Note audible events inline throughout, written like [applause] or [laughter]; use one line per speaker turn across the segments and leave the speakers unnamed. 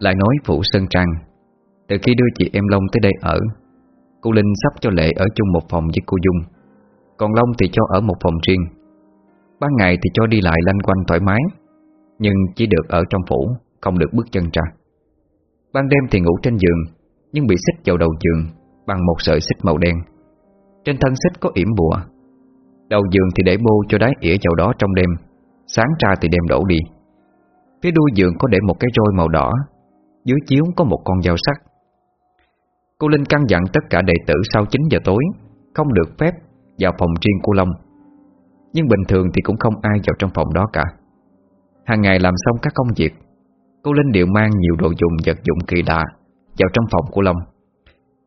Lại nói Phụ Sơn Trang, Từ khi đưa chị em Long tới đây ở, Cô Linh sắp cho Lệ ở chung một phòng với cô Dung, Còn Long thì cho ở một phòng riêng. Ban ngày thì cho đi lại lanh quanh thoải mái, Nhưng chỉ được ở trong phủ, Không được bước chân ra. Ban đêm thì ngủ trên giường, Nhưng bị xích vào đầu giường Bằng một sợi xích màu đen. Trên thân xích có yểm bùa. Đầu giường thì để bô cho đáy ỉa vào đó trong đêm, Sáng ra thì đem đổ đi. Phía đuôi giường có để một cái roi màu đỏ dưới chiếu có một con dao sắc Cô Linh căn dặn tất cả đệ tử sau 9 giờ tối, Không được phép vào phòng riêng của Long. Nhưng bình thường thì cũng không ai vào trong phòng đó cả. Hàng ngày làm xong các công việc, Cô Linh đều mang nhiều đồ dùng, vật dụng kỳ lạ Vào trong phòng của Long.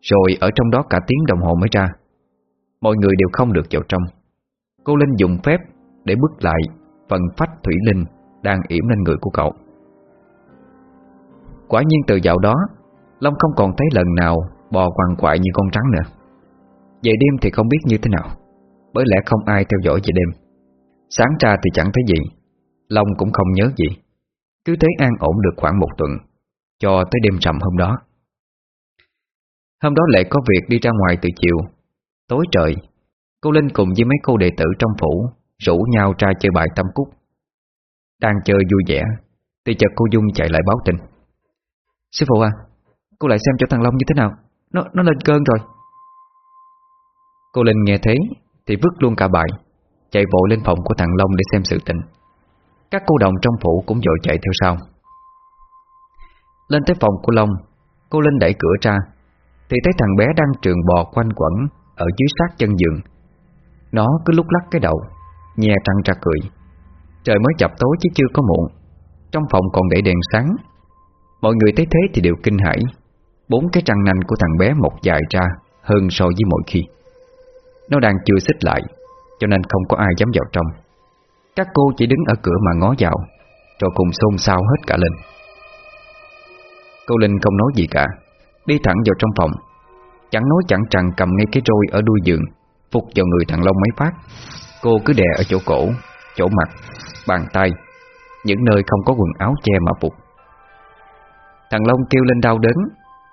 Rồi ở trong đó cả tiếng đồng hồ mới ra. Mọi người đều không được vào trong. Cô Linh dùng phép để bức lại Phần phách thủy linh Đang yểm lên người của cậu. Quả nhiên từ dạo đó, Long không còn thấy lần nào Bò quằn quại như con trắng nữa. Về đêm thì không biết như thế nào, Bởi lẽ không ai theo dõi về đêm. Sáng ra thì chẳng thấy gì, Long cũng không nhớ gì. Cứ thế an ổn được khoảng một tuần, Cho tới đêm rằm hôm đó. Hôm đó Lệ có việc đi ra ngoài từ chiều, Tối trời, Cô Linh cùng với mấy cô đệ tử trong phủ Rủ nhau ra chơi bài tâm cúc. Đang chơi vui vẻ, Thì chợt cô Dung chạy lại báo tin. Sư phụ à Cô lại xem cho thằng Long như thế nào. Nó nó lên cơn rồi. Cô Linh nghe thế Thì vứt luôn cả bài, Chạy vội lên phòng của thằng Long để xem sự tình. Các cô đồng trong phủ cũng vội chạy theo sau. Lên tới phòng của Long, Cô Linh đẩy cửa ra, Thì thấy thằng bé đang trường bò quanh quẩn Ở dưới sát chân giường. Nó cứ lúc lắc cái đầu, nhè trăng ra cười. Trời mới chập tối chứ chưa có muộn. Trong phòng còn để đèn sáng Mọi người thấy thế thì đều kinh hãi. Bốn cái răng nanh của thằng bé mọc dài ra Hơn so với mọi khi. Nó đang chưa xích lại Cho nên không có ai dám vào trong. Các cô chỉ đứng ở cửa mà ngó vào Rồi cùng xôn xao hết cả lên. Cô Linh không nói gì cả Đi thẳng vào trong phòng. Chẳng nói chẳng rằng cầm ngay cái roi ở đuôi giường Phục vào người thằng Long mấy phát. Cô cứ đè ở chỗ cổ Chỗ mặt, bàn tay Những nơi không có quần áo che mà phục. Thằng Long kêu lên đau đớn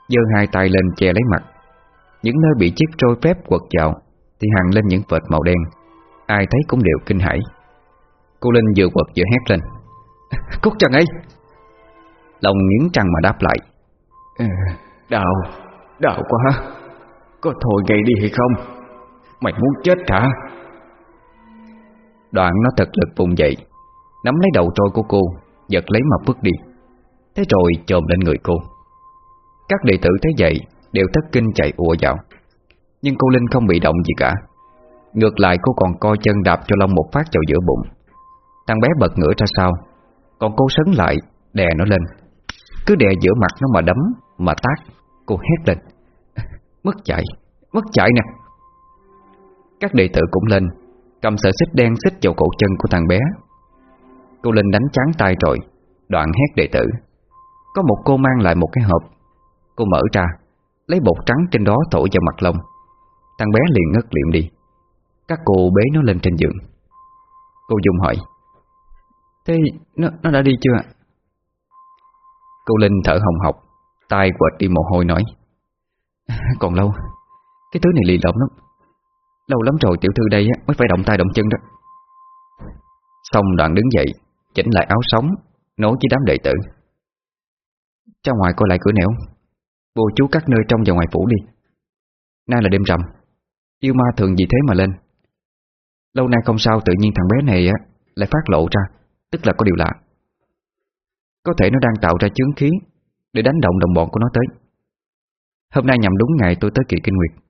giơ hai tay lên che lấy mặt. Những nơi bị chiếc trôi phép quật vào Thì hằng lên những vệt màu đen. Ai thấy cũng đều kinh hãi. Cô Linh vừa quật vừa hét lên. [laughs] Cút chân ấy Long nghiến trăng mà đáp lại.
Đau, đau quá. Có thôi ngay đi hay không? Mày muốn chết hả?
Đoạn nó thật lực vùng dậy Nắm lấy đầu trôi của cô Giật lấy mà bước đi Thế rồi chồm lên người cô. Các đệ tử thấy vậy Đều thất kinh chạy ùa vào. Nhưng cô Linh không bị động gì cả. Ngược lại cô còn co chân đạp cho Long một phát vào giữa bụng. Thằng bé bật ngửa ra sau. Còn cô sấn lại Đè nó lên. Cứ đè giữa mặt nó mà đấm Mà tác Cô hét lên. [laughs] Mất chạy, mất chạy nè. Các đệ tử cũng lên Cầm sợi xích đen xích vào cổ chân của thằng bé. Cô Linh đánh chán tay rồi Đoạn hét đệ tử. Có một cô mang lại một cái hộp. Cô mở ra Lấy bột trắng trên đó thổi vào mặt lông. Thằng bé liền ngất liệm đi. Các cô bế nó lên trên giường. Cô Dung hỏi Thế nó, nó đã đi chưa ạ? Cô Linh thở hồng hộc tay quệt đi mồ hôi nói [laughs] Còn lâu Cái thứ này lì lộn lắm. Lâu lắm rồi tiểu thư đây mới phải động tay động chân đó. Xong đoạn đứng dậy Chỉnh lại áo sống Nói với đám đệ tử. Ra ngoài coi lại cửa nẻo. Bồ chú các nơi trong và ngoài phủ đi. Nay là đêm rằm. Yêu ma thường vì thế mà lên. Lâu nay không sao, tự nhiên thằng bé này á, Lại phát lộ ra, Tức là có điều lạ. Có thể nó đang tạo ra chướng khí Để đánh động đồng bọn của nó tới. Hôm nay nhằm đúng ngày tôi tới kỳ kinh nguyệt.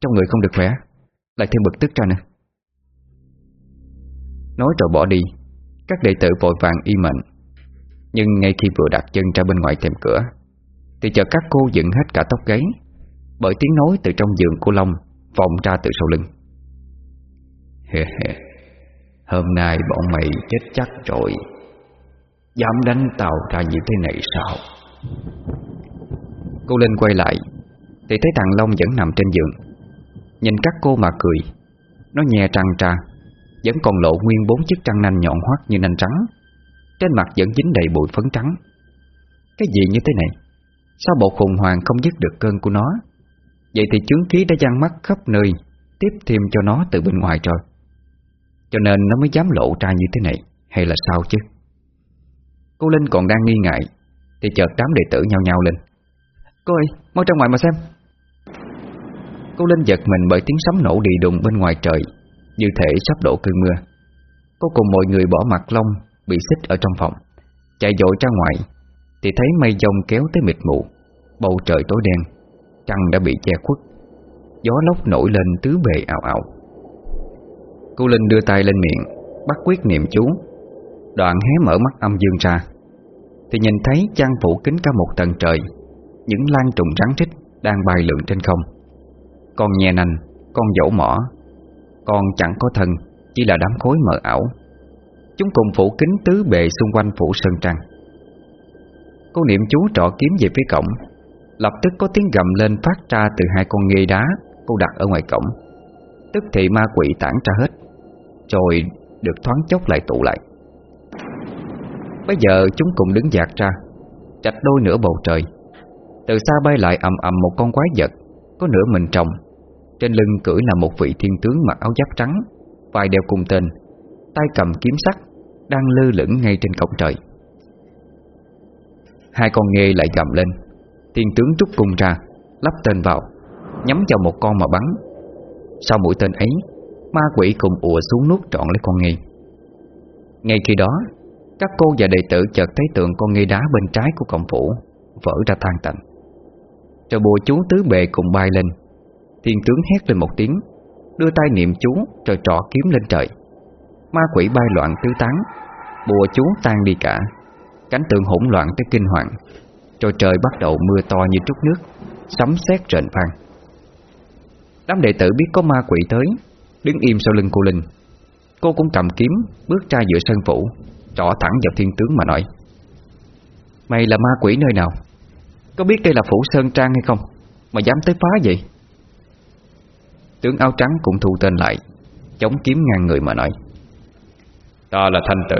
Trong người không được khỏe, Lại thêm bực tức ra nữa. Nói rồi bỏ đi. Các đệ tử vội vàng y mệnh. Nhưng ngay khi vừa đặt chân ra bên ngoài thềm cửa, Thì chợt các cô dựng hết cả tóc gáy, Bởi tiếng nói từ trong giường của Long Vọng ra từ sau lưng. Hôm nay bọn mày chết chắc rồi. Dám đánh tàu ra như thế này sao? Cô Linh quay lại, Thì thấy thằng Long vẫn nằm trên giường. Nhìn các cô mà cười, Nó nhè trăng tra Vẫn còn lộ nguyên bốn chiếc răng nanh nhọn hoắt như nanh trắng. Trên mặt vẫn dính đầy bụi phấn trắng. Cái gì như thế này? Sao bộ khùng hoàng không dứt được cơn của nó? Vậy thì chướng khí đã gian mắt khắp nơi Tiếp thêm cho nó từ bên ngoài rồi. Cho nên nó mới dám lộ ra như thế này Hay là sao chứ? Cô Linh còn đang nghi ngại Thì chợt đám đệ tử nhau nhau lên. Cô ơi, mau ra ngoài mà xem. Cô Linh giật mình bởi tiếng sấm nổ đi đùng bên ngoài trời Như thể sắp đổ cơn mưa. Cô cùng mọi người bỏ mặt lông Bị xích ở trong phòng. Chạy dội ra ngoài Thì thấy mây dông kéo tới mịt mù Bầu trời tối đen Trăng đã bị che khuất. Gió lốc nổi lên tứ bề ảo ảo Cô Linh đưa tay lên miệng Bắt quyết niệm chú. Đoạn hé mở mắt âm dương ra Thì nhìn thấy chăn phủ kính cả một tầng trời Những lan trùng rắn trích Đang bay lượn trên không. Con nhè nành, con dỗ mỏ Con chẳng có thân Chỉ là đám khối mờ ảo. Chúng cùng phủ kính tứ bề xung quanh phủ sơn trăng Cô niệm chú trọ kiếm về phía cổng. Lập tức có tiếng gầm lên phát ra từ hai con nghê đá Cô đặt ở ngoài cổng. Tức thì ma quỷ tản ra hết, Rồi được thoáng chốc lại tụ lại. Bây giờ chúng cùng đứng dạt ra, Chạch đôi nửa bầu trời. Từ xa bay lại ầm ầm một con quái vật, Có nửa mình trồng. Trên lưng cưỡi là một vị thiên tướng mặc áo giáp trắng, Vai đeo cùng tên, Tay cầm kiếm sắt đang lơ lửng ngay trên cổng trời. Hai con nghê lại gầm lên. Thiên tướng rút cung ra, Lắp tên vào, Nhắm vào một con mà bắn. Sau mũi tên ấy, Ma quỷ cùng ùa xuống nuốt trọn lấy con nghi Ngay khi đó, Các cô và đệ tử chợt thấy tượng con nghi đá bên trái của cổng phủ Vỡ ra tan tành. Rồi bùa chú tứ bề cùng bay lên Thiên tướng hét lên một tiếng, Đưa tay niệm chú rồi trọ kiếm lên trời. Ma quỷ bay loạn tứ tán, Bùa chú tan đi cả. Cánh tượng hỗn loạn tới kinh hoàng, rồi trời bắt đầu mưa to như trút nước, Sấm sét rền vang. Đám đệ tử biết có ma quỷ tới, Đứng im sau lưng cô Linh. Cô cũng cầm kiếm, Bước ra giữa sân phủ, Trỏ thẳng vào thiên tướng mà nói, Mày là ma quỷ nơi nào? Có biết đây là phủ Sơn Trang hay không? Mà dám tới phá vậy? Tướng áo trắng cũng thu tên lại, Chống kiếm ngang người mà nói
Ta là thanh tự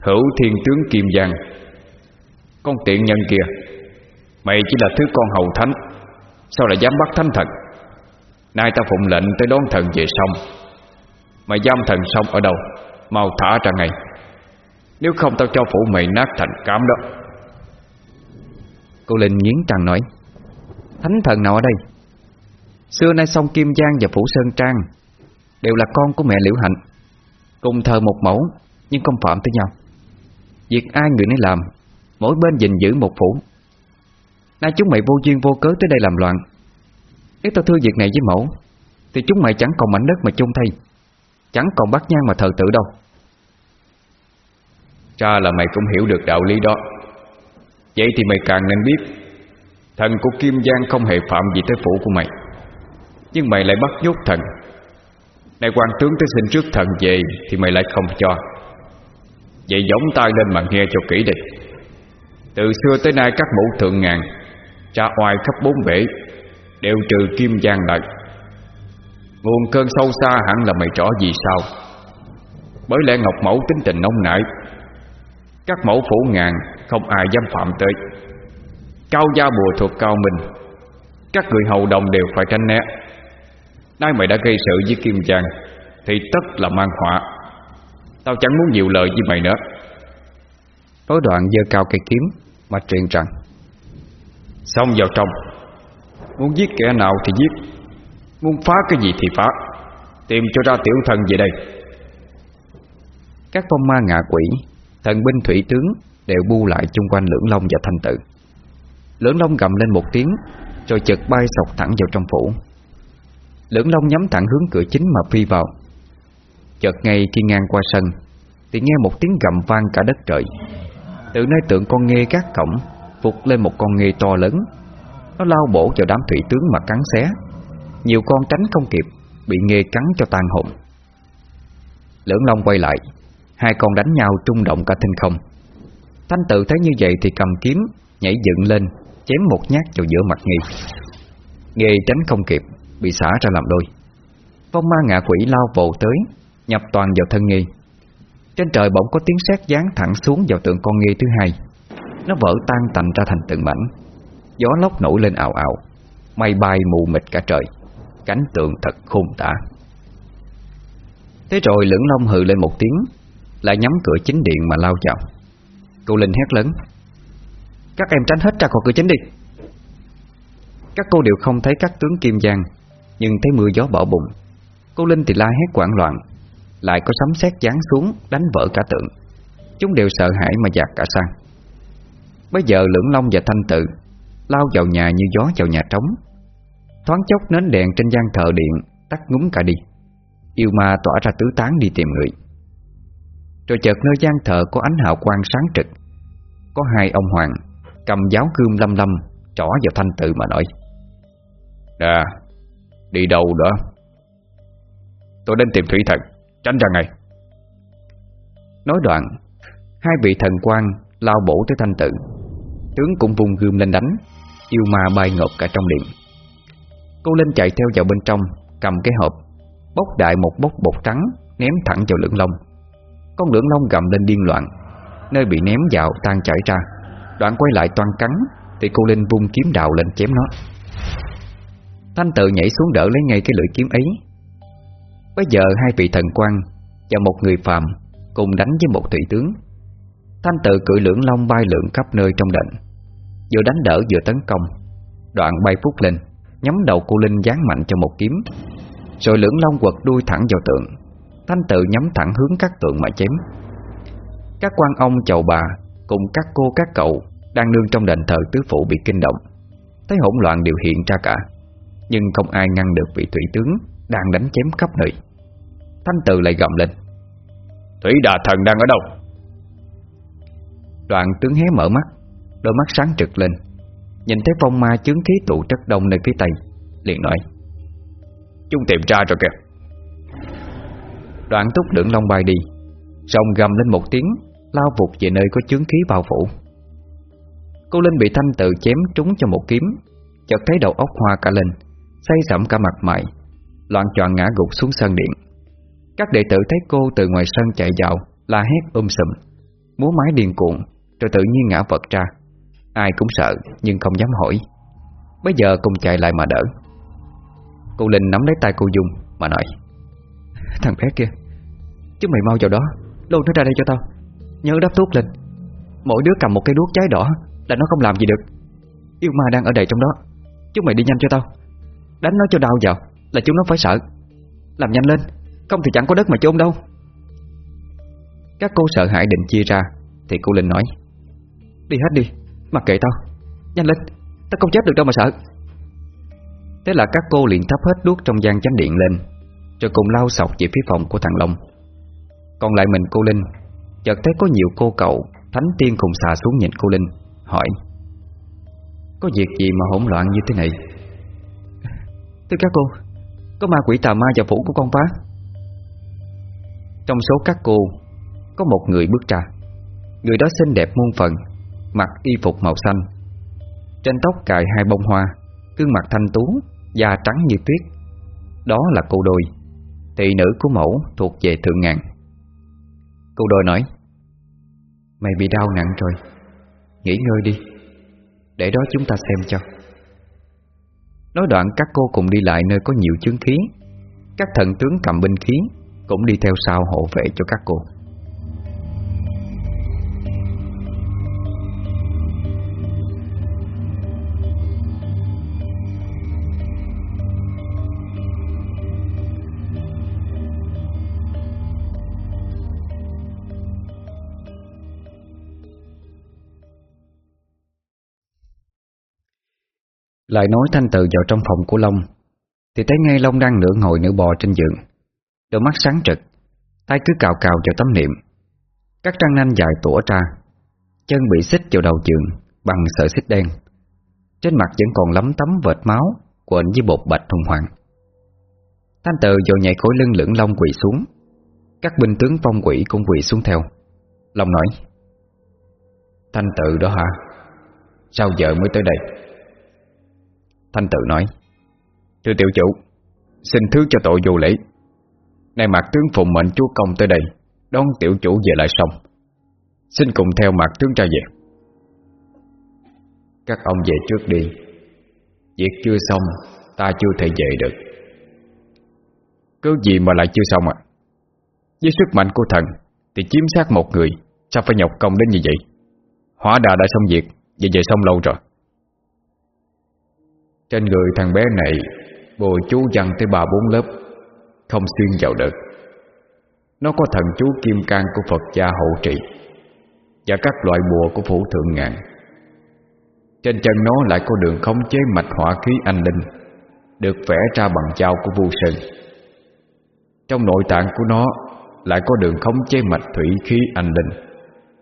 Hữu thiên tướng Kim Giang. Con tiện nhân kia, Mày chỉ là thứ con hầu thánh, Sao lại dám bắt thánh thần? Nay ta phụng lệnh tới đón thần về sông. Mày giam thần sông ở đâu? Mau thả ra ngay. Nếu không tao cho phủ mày nát thành cám đó.
Cô Linh nghiến răng nói, Thánh thần nào ở đây? Xưa nay sông Kim Giang và Phủ Sơn Trang Đều là con của mẹ Liễu Hạnh. Cùng thờ một mẫu, Nhưng không phạm tới nhau. Việc ai người nấy làm, Mỗi bên gìn giữ một phủ. Nay chúng mày vô duyên vô cớ tới đây làm loạn. Nếu tao thưa việc này với mẫu, Thì chúng mày chẳng còn mảnh đất mà chung thay, Chẳng còn bắt nhang mà thờ tự đâu.
Cha là mày cũng hiểu được đạo lý đó. Vậy thì mày càng nên biết, Thần của Kim Giang không hề phạm gì tới phủ của mày. Nhưng mày lại bắt nhốt thần nay quan tướng tới xin trước thần về Thì mày lại không cho. Vậy giống tay lên mà nghe cho kỹ đi. Từ xưa tới nay các mũ thượng ngàn, cha oai khắp bốn bể, Đều trừ kim giang lại. Nguồn cơn sâu xa hẳn là mày rõ gì sao. Bởi lẽ Ngọc Mẫu tính tình nông nảy. Các mẫu phủ ngàn Không ai dám phạm tới. Cao gia bùa thuộc cao mình Các người hầu đồng đều phải tránh né. Nay mày đã gây sự với Kim Giang, Thì tất là mang họa. Tao chẳng muốn nhiều lời với mày nữa.
Nói đoạn dơ cao cây kiếm, mà truyền rằng,
Xong vào trong. Muốn giết kẻ nào thì giết. Muốn phá cái gì thì phá. Tìm cho ra tiểu thần về đây.
Các phong ma ngạ quỷ, Thần binh thủy tướng Đều bu lại chung quanh lưỡng long và thanh tự. Lưỡng long gầm lên một tiếng, Rồi chợt bay sọc thẳng vào trong phủ. Lưỡng long nhắm thẳng hướng cửa chính mà phi vào. Chợt ngay khi ngang qua sân, Thì nghe một tiếng gầm vang cả đất trời. Từ nơi tượng con nghê gác cổng Phục lên một con nghê to lớn. Nó lao bổ vào đám thủy tướng mà cắn xé. Nhiều con tránh không kịp, Bị nghê cắn cho tan hồn. Lưỡng Long quay lại, Hai con đánh nhau trung động cả thinh không. Thanh tự thấy như vậy thì cầm kiếm, Nhảy dựng lên, Chém một nhát vào giữa mặt nghi Nghê tránh không kịp Bị xả ra làm đôi. Phong ma ngạ quỷ lao vồ tới, Nhập toàn vào thân nghi. Trên trời bỗng có tiếng sét giáng thẳng xuống vào tượng con nghi thứ hai. Nó vỡ tan tành ra thành từng mảnh. Gió lốc nổi lên ảo ảo Mây bay mù mịt cả trời. Cánh tượng thật khôn tả. Thế rồi lưỡng long hừ lên một tiếng, Lại nhắm cửa chính điện mà lao vào. Cô Linh hét lớn, Các em tránh hết ra khỏi cửa chính đi. Các cô đều không thấy các tướng Kim Giang nhưng thấy mưa gió bỏ bùng, Cô Linh thì la hét quảng loạn Lại có sấm sét giáng xuống Đánh vỡ cả tượng. Chúng đều sợ hãi mà giạt cả sang. Bây giờ lưỡng long và thanh tự Lao vào nhà như gió vào nhà trống Thoáng chốc nến đèn trên gian thờ điện Tắt ngúng cả đi. Yêu ma tỏa ra tứ tán đi tìm người. Rồi chợt nơi gian thờ có ánh hào quang sáng trực Có hai ông hoàng Cầm giáo cương lâm lâm Trỏ vào thanh tự mà nói
Đà Đi đâu đó? Tôi đến tìm thủy thần, Tránh ra ngay.
Nói đoạn, Hai vị thần quan lao bổ tới thanh tự. Tướng cũng vùng gươm lên đánh, Yêu ma bay ngộp cả trong điện. Cô Linh chạy theo vào bên trong, Cầm cái hộp, Bốc đại một bốc bột trắng, Ném thẳng vào lưỡng long Con lưỡng long gầm lên điên loạn, Nơi bị ném vào tan chảy ra. Đoạn quay lại toan cắn, Thì cô Linh vung kiếm đạo lên chém nó. Thanh tự nhảy xuống đỡ lấy ngay cái lưỡi kiếm ấy. Bây giờ hai vị thần quan Và một người phàm Cùng đánh với một thủy tướng. Thanh tự cưỡi lưỡng long bay lượn khắp nơi trong đệnh Vừa đánh đỡ vừa tấn công. Đoạn bay phút lên, Nhắm đầu cô Linh giáng mạnh cho một kiếm, Rồi lưỡng long quật đuôi thẳng vào tượng. Thanh tự nhắm thẳng hướng các tượng mà chém. Các quan ông chầu bà Cùng các cô các cậu Đang nương trong đền thờ tứ phụ bị kinh động. Thấy hỗn loạn đều hiện ra cả nhưng không ai ngăn được vị thủy tướng Đang đánh chém khắp nơi. Thanh tự lại gầm lên.
Thủy đà thần đang ở đâu?
Đoạn tướng hé mở mắt, Đôi mắt sáng trực lên. Nhìn thấy phong ma chướng khí tụ chất đông nơi phía tây, Liền nói.
Chúng tìm ra rồi kìa.
Đoạn túc đựng long bay đi Rồng gầm lên một tiếng, Lao vụt về nơi có chướng khí bao phủ. Cô Linh bị thanh tự chém trúng cho một kiếm, Chợt thấy đầu óc hoa cả lên. Say sẩm cả mặt mày, Loạn choạng ngã gục xuống sân điện. Các đệ tử thấy cô từ ngoài sân chạy vào, La hét um sùm. Múa mái điên cuộn Rồi tự nhiên ngã vật ra. Ai cũng sợ, nhưng không dám hỏi. Bây giờ cùng chạy lại mà đỡ. Cô Linh nắm lấy tay cô Dung, Mà nói, Thằng bé kia Chứ mày mau vào đó, Lôi nó ra đây cho tao. Nhớ đắp thuốc lên. Mỗi đứa cầm một cái đuốc cháy đỏ, Là nó không làm gì được. Yêu ma đang ở đây trong đó. Chúng mày đi nhanh cho tao. Đánh nó cho đau vào, Là chúng nó phải sợ. Làm nhanh lên, Không thì chẳng có đất mà chôn đâu. Các cô sợ hãi định chia ra, Thì cô Linh nói, Đi hết đi, Mặc kệ tao. Nhanh lên, Tao không chết được đâu mà sợ. Thế là các cô liền thắp hết đuốc trong gian chánh điện lên, Rồi cùng lao sọc về phía phòng của thằng Long. Còn lại mình cô Linh, Chợt thấy có nhiều cô cậu Thánh tiên cùng xà xuống nhìn cô Linh, Hỏi, Có việc gì mà hỗn loạn như thế này? Thưa các cô, Có ma quỷ tà ma vào phủ của con phá. Trong số các cô, Có một người bước ra. Người đó xinh đẹp muôn phần, Mặc y phục màu xanh. Trên tóc cài hai bông hoa, Gương mặt thanh tú, Da trắng như tuyết. Đó là cô đôi, Thị nữ của mẫu thuộc về thượng ngàn Cô đôi nói, Mày bị đau nặng rồi, Nghỉ ngơi đi. Để đó chúng ta xem cho. Nói đoạn các cô cùng đi lại nơi có nhiều chứng khí. Các thần tướng cầm binh khí Cũng đi theo sau hộ vệ cho các cô. Lại nói thanh từ vào trong phòng của Long. Thì thấy ngay Long đang nửa ngồi nửa bò trên giường. Đôi mắt sáng trực Tay cứ cào cào vào tấm niệm. Các răng nanh dài tủa ra, Chân bị xích vào đầu giường Bằng sợi xích đen. Trên mặt vẫn còn lấm tấm vệt máu Quện với bột bạch hùng hoàng. Thanh từ rồi nhảy khỏi lưng lưỡng Long quỳ xuống. Các binh tướng phong quỷ cũng quỳ xuống theo. Long nói, Thanh tự đó hả? Sao giờ mới tới đây? Thanh tự nói, Thưa tiểu chủ, Xin thứ cho tội vô lễ. Nay mạc tướng phụng mệnh chúa công tới đây, Đón tiểu chủ về lại sông. Xin cùng theo mạc tướng ra về.
Các ông về trước đi. Việc chưa xong, Ta chưa thể về được.
Cứ gì mà lại chưa xong à Với sức mạnh của thần, Thì chiếm sát một người, Sao phải nhọc công đến như vậy? Hỏa đà đã xong việc Vậy về xong lâu rồi.
Trên người thằng bé này Bùa chú văn tới ba bốn lớp, Không xuyên vào được. Nó có thần chú kim can của Phật gia hộ trì Và các loại bùa của phủ thượng ngàn Trên chân nó lại có đường khống chế mạch hỏa khí anh linh, Được vẽ ra bằng dao của vu sơn. Trong nội tạng của nó Lại có đường khống chế mạch thủy khí anh linh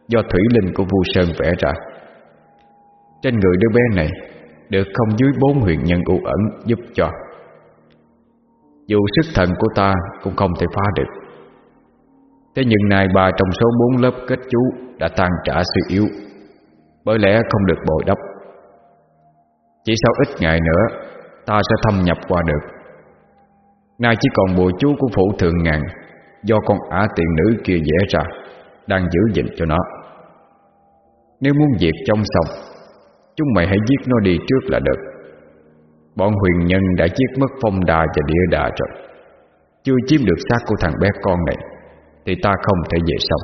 Do thủy linh của vu sơn vẽ ra. Trên người đứa bé này được không dưới bốn huyền nhân u ẩn giúp cho. Dù sức thần của ta Cũng không thể phá được. Thế nhưng nay ba trong số bốn lớp kết chú Đã tan trả suy yếu, Bởi lẽ không được bồi đắp. Chỉ sau ít ngày nữa, Ta sẽ thâm nhập qua được. Nay chỉ còn bộ chú của phủ thượng ngàn Do con ả tiện nữ kia vẽ ra, Đang giữ gìn cho nó. Nếu muốn diệt trong xong Chúng mày hãy giết nó đi trước là được. Bọn huyền nhân đã giết mất phong đà và địa đà rồi. Chưa chiếm được xác của thằng bé con này, Thì ta không thể về sau.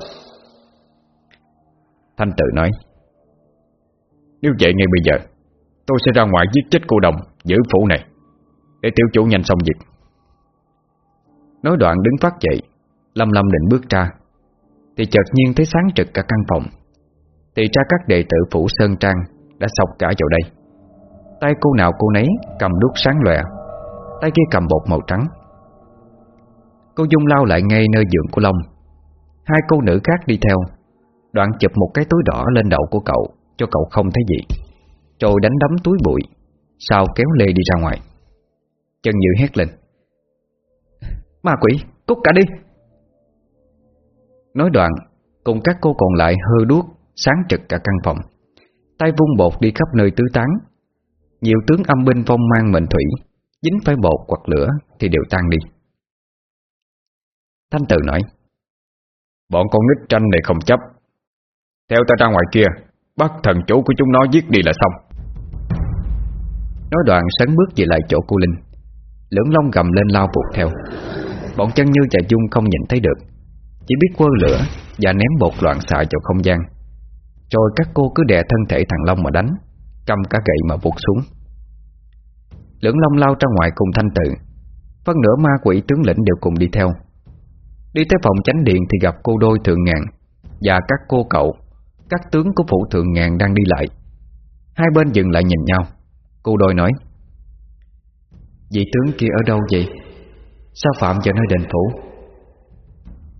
Thanh tự nói, Nếu vậy ngay bây giờ, Tôi sẽ ra ngoài giết chết cô đồng, Giữ phủ này, Để tiểu chủ nhanh xong việc. Nói đoạn đứng phát dậy Lâm lâm định bước ra, Thì chợt nhiên thấy sáng trực cả căn phòng, Thì ra các đệ tử phủ Sơn Trang đã sọc cả vào đây. Tay cô nào cô nấy cầm đuốc sáng lòe Tay kia cầm bột màu trắng. Cô Dung lao lại ngay nơi giường của Long. Hai cô nữ khác đi theo Đoạn chụp một cái túi đỏ lên đầu của cậu Cho cậu không thấy gì. Rồi đánh đấm túi bụi Sau kéo Lê đi ra ngoài. Chân Như hét lên. Ma quỷ, cút cả đi. Nói đoạn Cùng các cô còn lại hơ đuốc Sáng trực cả căn phòng. Tay vung bột đi khắp nơi tứ tán. Nhiều tướng âm binh phong mang mệnh thủy Dính phải bột quật lửa Thì đều tan đi. Thanh Từ nói
Bọn con nít tranh này không chấp. Theo ta ra ngoài kia Bắt thần chủ của chúng nó giết đi là xong.
Nói đoạn sấn bước về lại chỗ cô Linh. Lưỡng long gầm lên lao vụt theo. Bọn chân như và Dung không nhìn thấy được. Chỉ biết quơ lửa Và ném bột loạn xạ vào không gian rồi các cô cứ đè thân thể thằng Long mà đánh Cầm cả gậy mà vụt xuống. Lưỡng Long lao ra ngoài cùng thanh tự Phân nửa ma quỷ tướng lĩnh đều cùng đi theo. Đi tới phòng chánh điện thì gặp cô đôi thượng ngàn Và các cô cậu, Các tướng của phủ thượng ngàn đang đi lại. Hai bên dừng lại nhìn nhau. Cô đôi nói, Vị tướng kia ở đâu vậy? Sao phạm vào nơi đền phủ?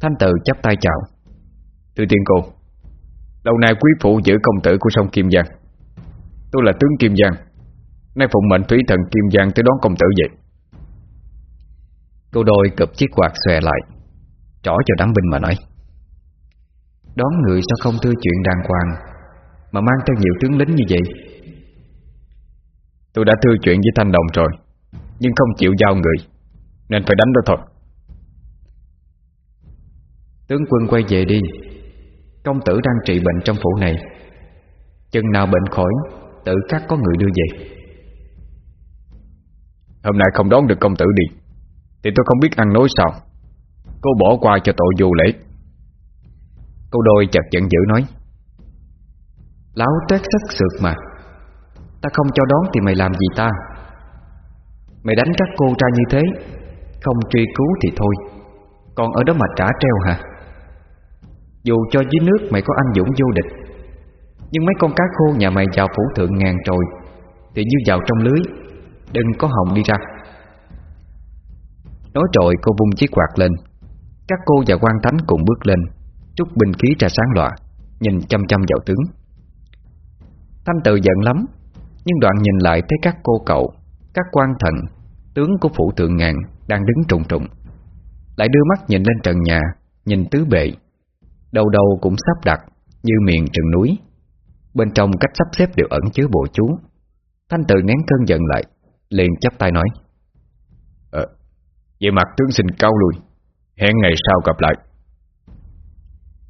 Thanh tự chắp tay chào
Thưa tiên cô Lâu nay quý phụ giữ công tử của sông Kim Giang. Tôi là tướng Kim Giang. Nay phụng mệnh thủy thần Kim Giang tới đón công tử vậy.
Cô đôi cụp chiếc quạt xòe lại Trỏ cho đám binh mà nói. Đón người sao không thưa chuyện đàng hoàng Mà mang theo nhiều tướng lính như vậy?
Tôi đã thưa chuyện với Thanh Đồng rồi Nhưng không chịu giao người Nên phải đánh đó thôi.
Tướng quân quay về đi Công tử đang trị bệnh trong phủ này. Chừng nào bệnh khỏi Tự khắc có người đưa về.
Hôm nay không đón được công tử đi Thì tôi không biết ăn nói sao. Cô bỏ qua cho tội vô lễ.
Cô đôi chợt giận dữ nói Láo tét sắc sượt mà. Ta không cho đón thì mày làm gì ta? Mày đánh các cô ra như thế Không truy cứu thì thôi. Còn ở đó mà trả treo hả dù cho dưới nước mày có anh dũng vô địch, Nhưng mấy con cá khô nhà mày vào phủ thượng ngàn trồi, Thì như vào trong lưới, Đừng có hồng đi ra. Nói trội, cô vung chiếc quạt lên. Các cô và quan thánh cùng bước lên Trúc binh khí ra sáng loạ Nhìn chăm chăm vào tướng. Thanh tự giận lắm, Nhưng đoạn nhìn lại thấy các cô cậu, Các quan thần, Tướng của phủ thượng ngàn Đang đứng trùng trùng. Lại đưa mắt nhìn lên trần nhà, Nhìn tứ bệ. Đầu đầu cũng sắp đặt Như miền rừng núi. Bên trong cách sắp xếp đều ẩn chứa bộ chú. Thanh tự nén cơn giận lại Liền chắp tay nói
Ờ, về mặt tướng xin cao lùi Hẹn ngày sau gặp lại.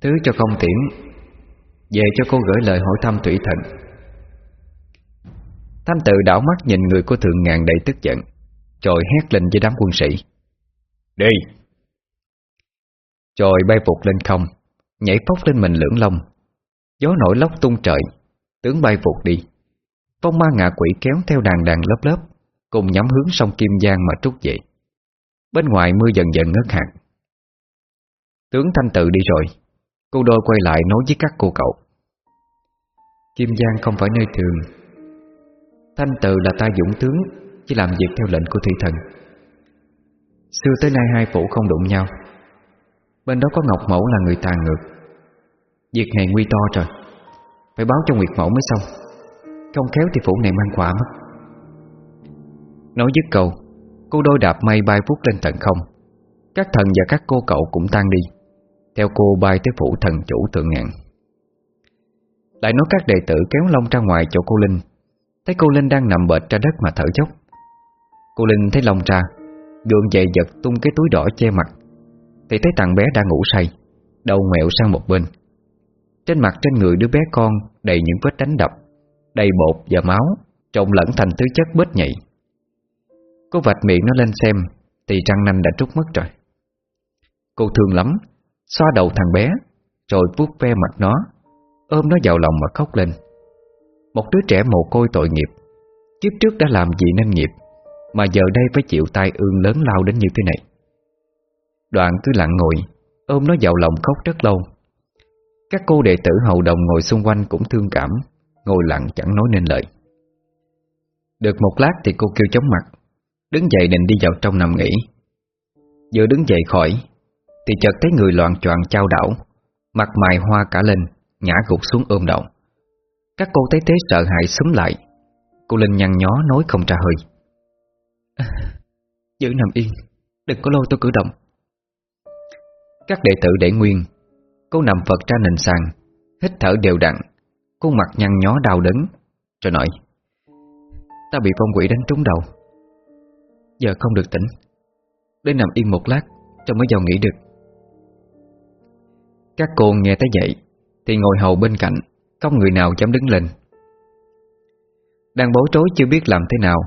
Thứ cho không tiễn Về cho cô gửi lời hỏi thăm Thủy Thần. Thanh tự đảo mắt nhìn người của thượng ngàn đầy tức giận Rồi hét lên với đám quân sĩ. Đi. Rồi bay phục lên không Nhảy phóc lên mình lưỡng lông. Gió nổi lốc tung trời, Tướng bay vụt đi. Phong ma ngạ quỷ kéo theo đàn đàn lớp lớp, Cùng nhắm hướng sông Kim Giang mà trút dậy Bên ngoài mưa dần dần ngớt hạt. Tướng thanh tự đi rồi, Cô đôi quay lại nói với các cô cậu. Kim Giang không phải nơi thường. Thanh tự là ta dũng tướng, Chỉ làm việc theo lệnh của thị thần. Xưa tới nay hai phủ không đụng nhau. Bên đó có Ngọc Mẫu là người tàn ngược. Việc này nguy to rồi Phải báo cho Nguyệt Mẫu mới xong. Không khéo thì phủ này mang quả mất. Nói dứt câu, Cô đôi đạp mây bay vút lên tận không. Các thần và các cô cậu cũng tan đi. Theo cô bay tới phủ thần chủ tượng ngạn. Lại nói các đệ tử kéo lông ra ngoài chỗ cô Linh. Thấy cô Linh đang nằm bệt ra đất mà thở dốc. Cô Linh thấy lông ra, Gượng dậy giật tung cái túi đỏ che mặt. Thì thấy thằng bé đã ngủ say, Đầu ngẹo sang một bên. Trên mặt trên người đứa bé con Đầy những vết đánh đập, Đầy bột và máu, Trộn lẫn thành tứ chất bết nhạy Cô vạch miệng nó lên xem, Thì răng nanh đã trút mất rồi. Cô thương lắm, Xoa đầu thằng bé, Rồi vuốt ve mặt nó, Ôm nó vào lòng mà khóc lên. Một đứa trẻ mồ côi tội nghiệp, Kiếp trước đã làm gì nên nghiệp, Mà giờ đây phải chịu tai ương lớn lao đến như thế này. Đoạn cứ lặng ngồi Ôm nó vào lòng khóc rất lâu. Các cô đệ tử hầu đồng ngồi xung quanh cũng thương cảm Ngồi lặng chẳng nói nên lời. Được một lát thì cô kêu chóng mặt Đứng dậy định đi vào trong nằm nghỉ. Vừa đứng dậy khỏi Thì chợt thấy người loạn choạng trao đảo Mặt mày hoa cả lên Ngã gục xuống ôm đầu. Các cô thấy thế sợ hãi súng lại Cô Linh nhăn nhó nói không ra hơi. À, [laughs] Giữ nằm yên Đừng có lôi tôi cử động. Các đệ tử để nguyên. Cô nằm phật ra nền sàn, Hít thở đều đặn, Khuôn mặt nhăn nhó đau đớn, Rồi nói, Ta bị phong quỷ đánh trúng đầu. Giờ không được tỉnh. Để nằm yên một lát, cho mới vào nghỉ được. Các cô nghe tới vậy, Thì ngồi hầu bên cạnh, Không người nào dám đứng lên. Đang bối rối chưa biết làm thế nào,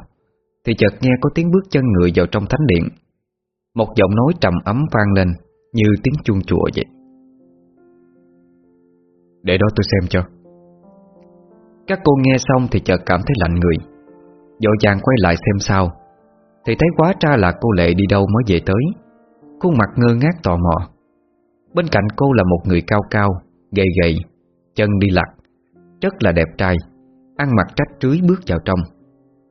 Thì chợt nghe có tiếng bước chân người vào trong thánh điện. Một giọng nói trầm ấm vang lên. Như tiếng chuông chùa vậy. Để đó tôi xem cho. Các cô nghe xong thì chợt cảm thấy lạnh người. Dội vàng quay lại xem sao. Thì thấy quá tra là cô Lệ đi đâu mới về tới. Khuôn mặt ngơ ngác tò mò. Bên cạnh cô là một người cao cao, Gầy gầy, Chân đi lặt, Rất là đẹp trai, Ăn mặc trách trưới bước vào trong.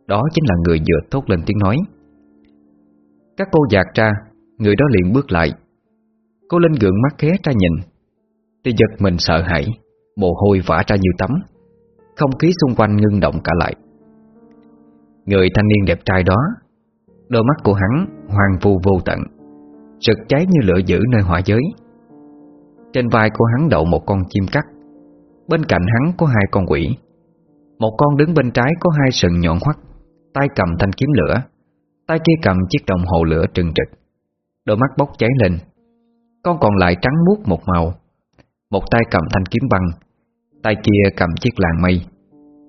Đó chính là người vừa thốt lên tiếng nói. Các cô dạt ra, Người đó liền bước lại. Cô lên gượng mắt khé ra nhìn. Thì giật mình sợ hãi, Mồ hôi vã ra như tắm. Không khí xung quanh ngưng động cả lại. Người thanh niên đẹp trai đó, Đôi mắt của hắn hoàng vu vô tận, Rực cháy như lửa dữ nơi hỏa giới. Trên vai của hắn đậu một con chim cắt, Bên cạnh hắn có hai con quỷ. Một con đứng bên trái có hai sừng nhọn hoắt, Tay cầm thanh kiếm lửa, Tay kia cầm chiếc đồng hồ lửa trừng trực. Đôi mắt bốc cháy lên con còn lại trắng muốt một màu. Một tay cầm thanh kiếm băng, Tay kia cầm chiếc làng mây.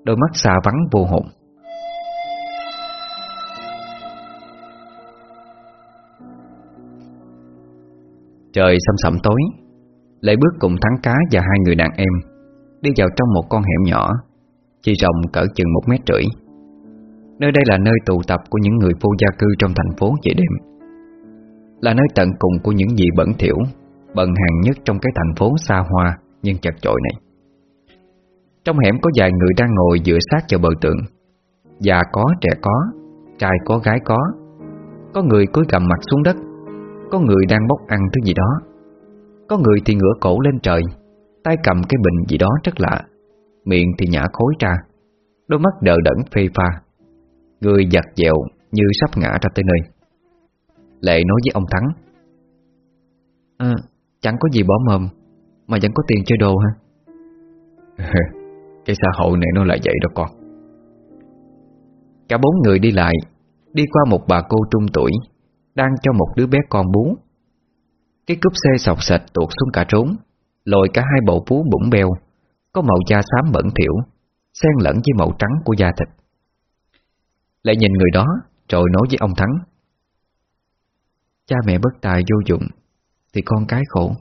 Đôi mắt xa vắng vô hồn. Trời sầm sẩm tối Lệ bước cùng thắng cá và hai người đàn em Đi vào trong một con hẻm nhỏ, Chỉ rộng cỡ chừng một mét rưỡi. Nơi đây là nơi tụ tập của những người vô gia cư trong thành phố về đêm. Là nơi tận cùng của những gì bẩn thiểu bần hàng nhất trong cái thành phố xa hoa Nhưng chật chội này. Trong hẻm có vài người đang ngồi dựa sát vào bờ tượng. Già có, trẻ có Trai có, gái có. Có người cúi gầm mặt xuống đất. Có người đang bốc ăn thứ gì đó. Có người thì ngửa cổ lên trời. Tay cầm cái bình gì đó rất lạ. Miệng thì nhả khối ra. Đôi mắt đờ đẫn phê pha. Người giặt dẹo như sắp ngã ra tới nơi. Lệ nói với ông Thắng à, Chẳng có gì bỏ mồm Mà vẫn có tiền chơi đồ ha [laughs]
Cái xã hội này nó lại vậy đó con
Cả bốn người đi lại Đi qua một bà cô trung tuổi đang cho một đứa bé con bú. Cái cúp xe sọc sệt tuột xuống cả trốn, lồi cả hai bộ vú bụng beo, có màu da xám bẩn thỉu, xen lẫn với màu trắng của da thịt. Lại nhìn người đó Rồi nói với ông Thắng Cha mẹ bất tài vô dụng, Thì con cái khổ.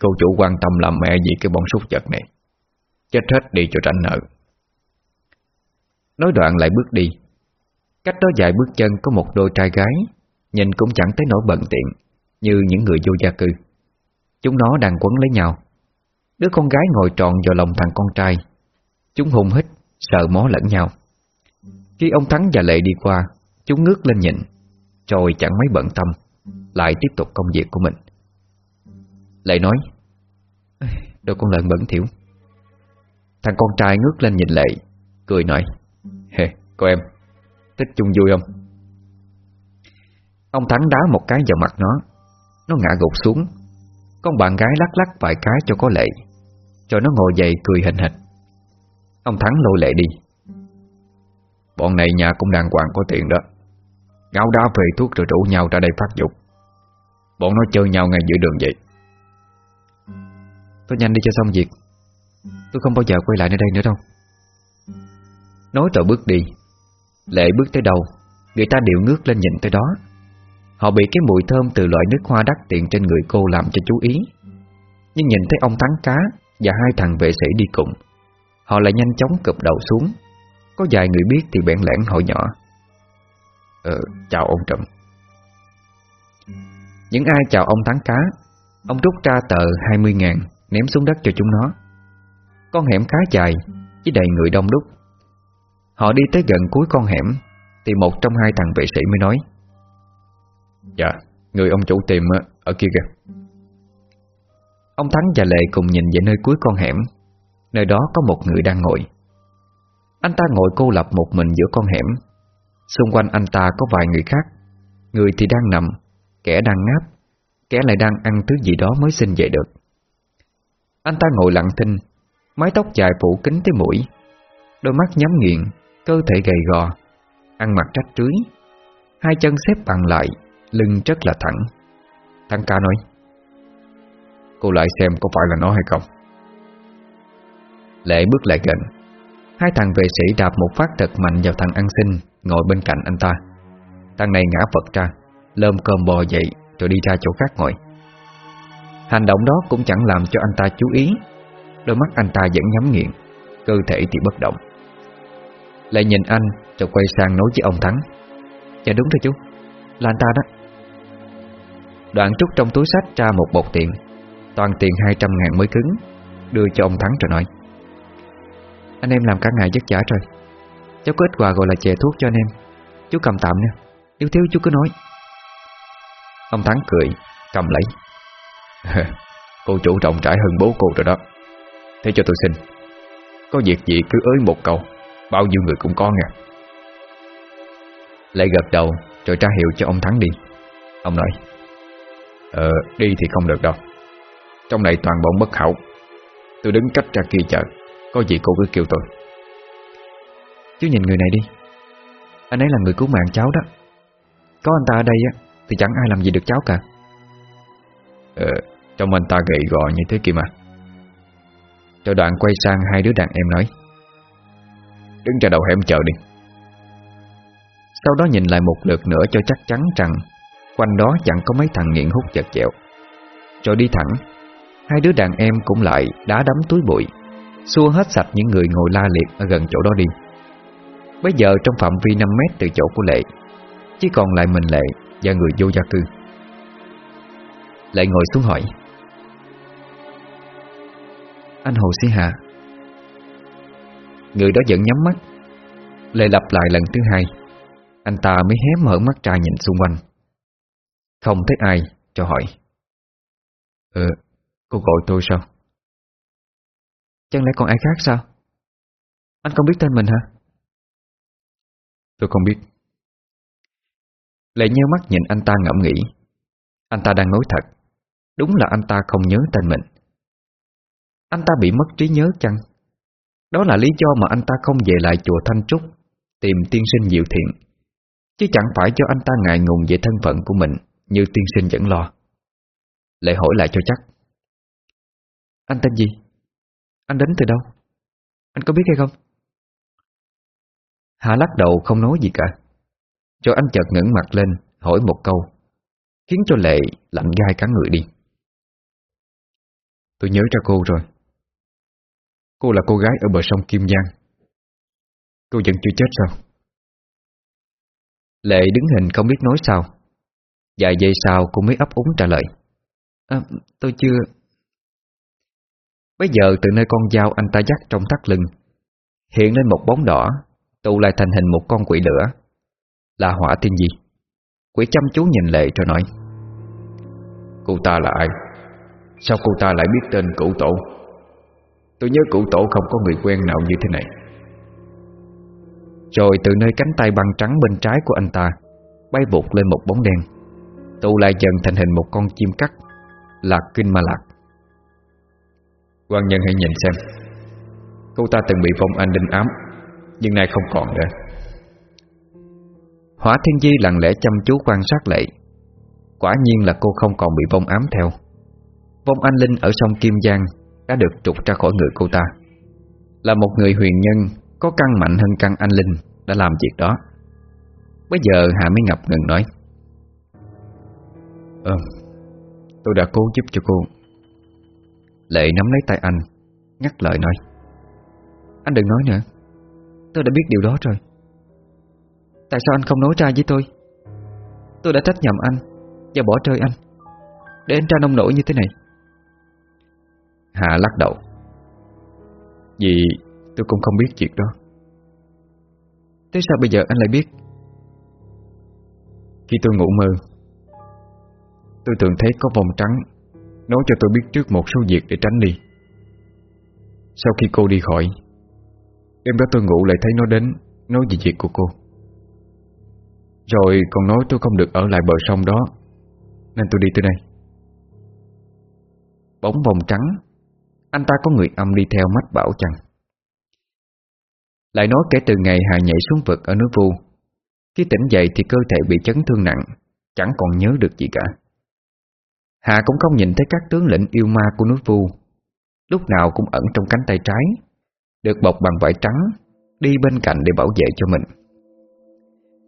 Cô chủ quan tâm làm mẹ gì cái bọn súc vật này. Chết hết đi cho tránh nợ.
Nói đoạn lại bước đi. Cách đó dài bước chân có một đôi trai gái, Nhìn cũng chẳng thấy nổi bận tiện Như những người vô gia cư. Chúng nó đang quấn lấy nhau. Đứa con gái ngồi tròn vào lòng thằng con trai. Chúng hùng hít, Sợ mó lẫn nhau. Khi ông Thắng và Lệ đi qua Chúng ngước lên nhìn Rồi chẳng mấy bận tâm Lại tiếp tục công việc của mình. Lệ nói Đồ con lợn bẩn thiểu Thằng con trai ngước lên nhìn Lệ Cười nói
Hề, cô em Thích chung vui không?
Ông Thắng đá một cái vào mặt nó Nó ngã gục xuống. Con bạn gái lắc lắc vài cái cho có lệ Rồi nó ngồi dậy cười hình hịch. Ông Thắng lôi lệ đi.
Bọn này nhà cũng đàng hoàng có tiền đó. Ngáo đá về thuốc rồi rủ nhau ra đây phát dục. Bọn nó chơi nhau ngay giữa đường vậy.
Tôi nhanh đi cho xong việc. Tôi không bao giờ quay lại nơi đây nữa đâu. Nói rồi bước đi. Lệ bước tới đầu. Người ta đều ngước lên nhìn tới đó. Họ bị cái mùi thơm từ loại nước hoa đắt tiền trên người cô làm cho chú ý. Nhưng nhìn thấy ông Thắng Cá Và hai thằng vệ sĩ đi cùng, Họ lại nhanh chóng cụp đầu xuống. Có vài người biết thì bẽn lẽn hỏi nhỏ.
Ờ, chào ông Trầm
Những ai chào ông Thắng Cá Ông rút ra tờ 20 ngàn Ném xuống đất cho chúng nó. Con hẻm khá dài Với đầy người đông đúc. Họ đi tới gần cuối con hẻm Thì một trong hai thằng vệ sĩ mới nói
Dạ, người ông chủ tìm ở kia kìa.
Ông Thắng và Lệ cùng nhìn về nơi cuối con hẻm. Nơi đó có một người đang ngồi. Anh ta ngồi cô lập một mình giữa con hẻm. Xung quanh anh ta có vài người khác. Người thì đang nằm, Kẻ đang ngáp, Kẻ lại đang ăn thứ gì đó mới sinh dậy được. Anh ta ngồi lặng thinh, Mái tóc dài phủ kính tới mũi, Đôi mắt nhắm nghiền, Cơ thể gầy gò, Ăn mặc rách rưới. Hai chân xếp bằng lại, Lưng rất là thẳng. Thằng ca nói,
Cô lại xem có phải là nó hay không?
Lệ bước lại gần Hai thằng vệ sĩ đạp một phát thật mạnh vào thằng ăn xin, Ngồi bên cạnh anh ta. Thằng này ngã vật ra, Lơm cơm bò dậy, rồi đi ra chỗ khác ngồi. Hành động đó cũng chẳng làm cho anh ta chú ý. Đôi mắt anh ta vẫn nhắm nghiện Cơ thể thì bất động. Lại nhìn anh, rồi quay sang nói với ông Thắng. Dạ đúng rồi chú, Là anh ta đó. Đoạn trúc trong túi sách ra một bột tiền, Toàn tiền 200 ngàn mới cứng, Đưa cho ông Thắng rồi nói. Anh em làm cả ngày giấc giả rồi. Cháu có ít quà gọi là chè thuốc cho anh em. Chú cầm tạm nha. Nếu thiếu, chú cứ nói. Ông Thắng cười, Cầm lấy. [laughs]
Cô chủ trọng trải hơn bố cô rồi đó. Thế cho tôi xin. Có việc gì cứ ới một câu. Bao nhiêu người cũng có nha
Lại gật đầu, Rồi tra hiệu cho ông Thắng đi. Ông nói
Ờ đi thì không được đâu. Trong này toàn bọn bất hảo. Tôi đứng cách ra kia chợ có gì cô cứ kêu tôi.
Chú nhìn người này đi. Anh ấy là người cứu mạng cháu đó. Có anh ta ở đây á, Thì chẳng ai làm gì được cháu cả.
Ờ Trong anh ta gầy gò như thế kia mà.
Cho đoạn quay sang hai đứa đàn em nói.
Đứng ra đầu hẻm chờ đi.
Sau đó nhìn lại một lượt nữa cho chắc chắn rằng Quanh đó chẳng có mấy thằng nghiện hút chật chẹo. Rồi đi thẳng, Hai đứa đàn em cũng lại đá đấm túi bụi. Xua hết sạch những người ngồi la liệt Ở gần chỗ đó đi. Bây giờ trong phạm vi 5 mét từ chỗ của Lệ Chỉ còn lại mình Lệ Và người vô gia cư. Lệ ngồi xuống hỏi. Anh Hồ Sĩ Hà. Người đó vẫn nhắm mắt. Lệ lặp lại lần thứ hai. Anh ta mới hé mở mắt ra nhìn xung quanh. Không thấy ai cho hỏi.
Ờ, cô gọi tôi sao?
Chẳng lẽ còn ai khác sao? Anh không biết tên mình hả?
Tôi không biết
Lệ nheo mắt nhìn anh ta ngẫm nghĩ Anh ta đang nói thật Đúng là anh ta không nhớ tên mình Anh ta bị mất trí nhớ chăng? Đó là lý do mà anh ta không về lại chùa Thanh Trúc, Tìm tiên sinh diệu thiện Chứ chẳng phải cho anh ta ngại ngùng về thân phận của mình, Như tiên sinh vẫn lo Lệ hỏi lại cho chắc Anh tên gì? Anh đến từ đâu? Anh có biết hay không? Hà lắc đầu không nói gì cả. Cho anh chợt ngẩng mặt lên Hỏi một câu Khiến cho Lệ lạnh gai cả người đi. Tôi nhớ ra cô rồi. Cô là cô gái ở bờ sông Kim Giang. Cô vẫn chưa chết sao? Lệ đứng hình không biết nói sao. Vài giây sau cô mới ấp úng trả lời. À, Tôi chưa Bây giờ từ nơi con dao anh ta dắt trong thắt lưng, Hiện lên một bóng đỏ, Tụ lại thành hình một con quỷ lửa. Là hỏa thiên di Quỷ chăm chú nhìn Lệ rồi nói, Cô ta là ai? Sao cô ta lại biết tên cụ tổ? Tôi nhớ cụ tổ không có người quen nào như thế này. Rồi từ nơi cánh tay băng trắng bên trái của anh ta, Bay vụt lên một bóng đen, Tụ lại dần thành hình một con chim cắt Là kinh ma lạc quan nhân hãy nhìn xem. Cô ta từng bị vong anh đinh ám Nhưng nay không còn nữa. Hỏa Thiên Di lặng lẽ chăm chú quan sát lại, Quả nhiên là cô không còn bị vong ám theo. Vong anh Linh ở sông Kim Giang Đã được trục ra khỏi người cô ta. Là một người huyền nhân Có căn mạnh hơn căn anh Linh Đã làm việc đó. Bây giờ Hạ mới ngập ngừng nói. Ờ Tôi đã cố giúp cho cô Lệ nắm lấy tay anh, Ngắt lời nói. Anh đừng nói nữa, Tôi đã biết điều đó rồi. Tại sao anh không nói ra với tôi? Tôi đã trách nhầm anh Và bỏ rơi anh, Để anh ra nông nổi như thế này. Hạ lắc đầu. Vì tôi cũng không biết chuyện đó. Thế sao bây giờ anh lại biết? Khi tôi ngủ mơ, Tôi thường thấy có vòng trắng Nói cho tôi biết trước một số việc để tránh đi. Sau khi cô đi khỏi, Đêm đó tôi ngủ lại thấy nó đến, Nói về việc của cô. Rồi còn nói tôi không được ở lại bờ sông đó, Nên tôi đi tới đây. Bóng vòng trắng, Anh ta có người âm đi theo mắt bảo chăng Lại nói kể từ ngày Hà nhảy xuống vực ở núi Vu, Khi tỉnh dậy thì cơ thể bị chấn thương nặng, Chẳng còn nhớ được gì cả. Hà cũng không nhìn thấy các tướng lĩnh yêu ma của núi Vu. Lúc nào cũng ẩn trong cánh tay trái, Được bọc bằng vải trắng, Đi bên cạnh để bảo vệ cho mình.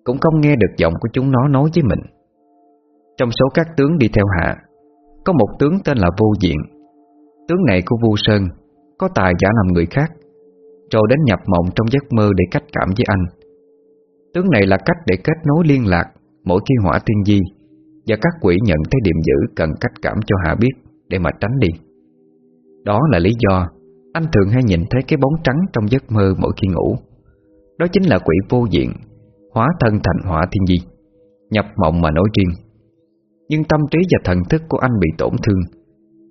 Cũng không nghe được giọng của chúng nó nói với mình. Trong số các tướng đi theo Hạ Có một tướng tên là Vô Diện. Tướng này của Vu Sơn, Có tài giả làm người khác Rồi đến nhập mộng trong giấc mơ để cách cảm với anh. Tướng này là cách để kết nối liên lạc, Mỗi khi hỏa tiên di và các quỷ nhận thấy điểm dữ cần cách cảm cho Hà biết Để mà tránh đi. Đó là lý do Anh thường hay nhìn thấy cái bóng trắng trong giấc mơ mỗi khi ngủ. Đó chính là quỷ vô diện, Hóa thân thành hỏa thiên di, Nhập mộng mà nói riêng. Nhưng tâm trí và thần thức của anh bị tổn thương,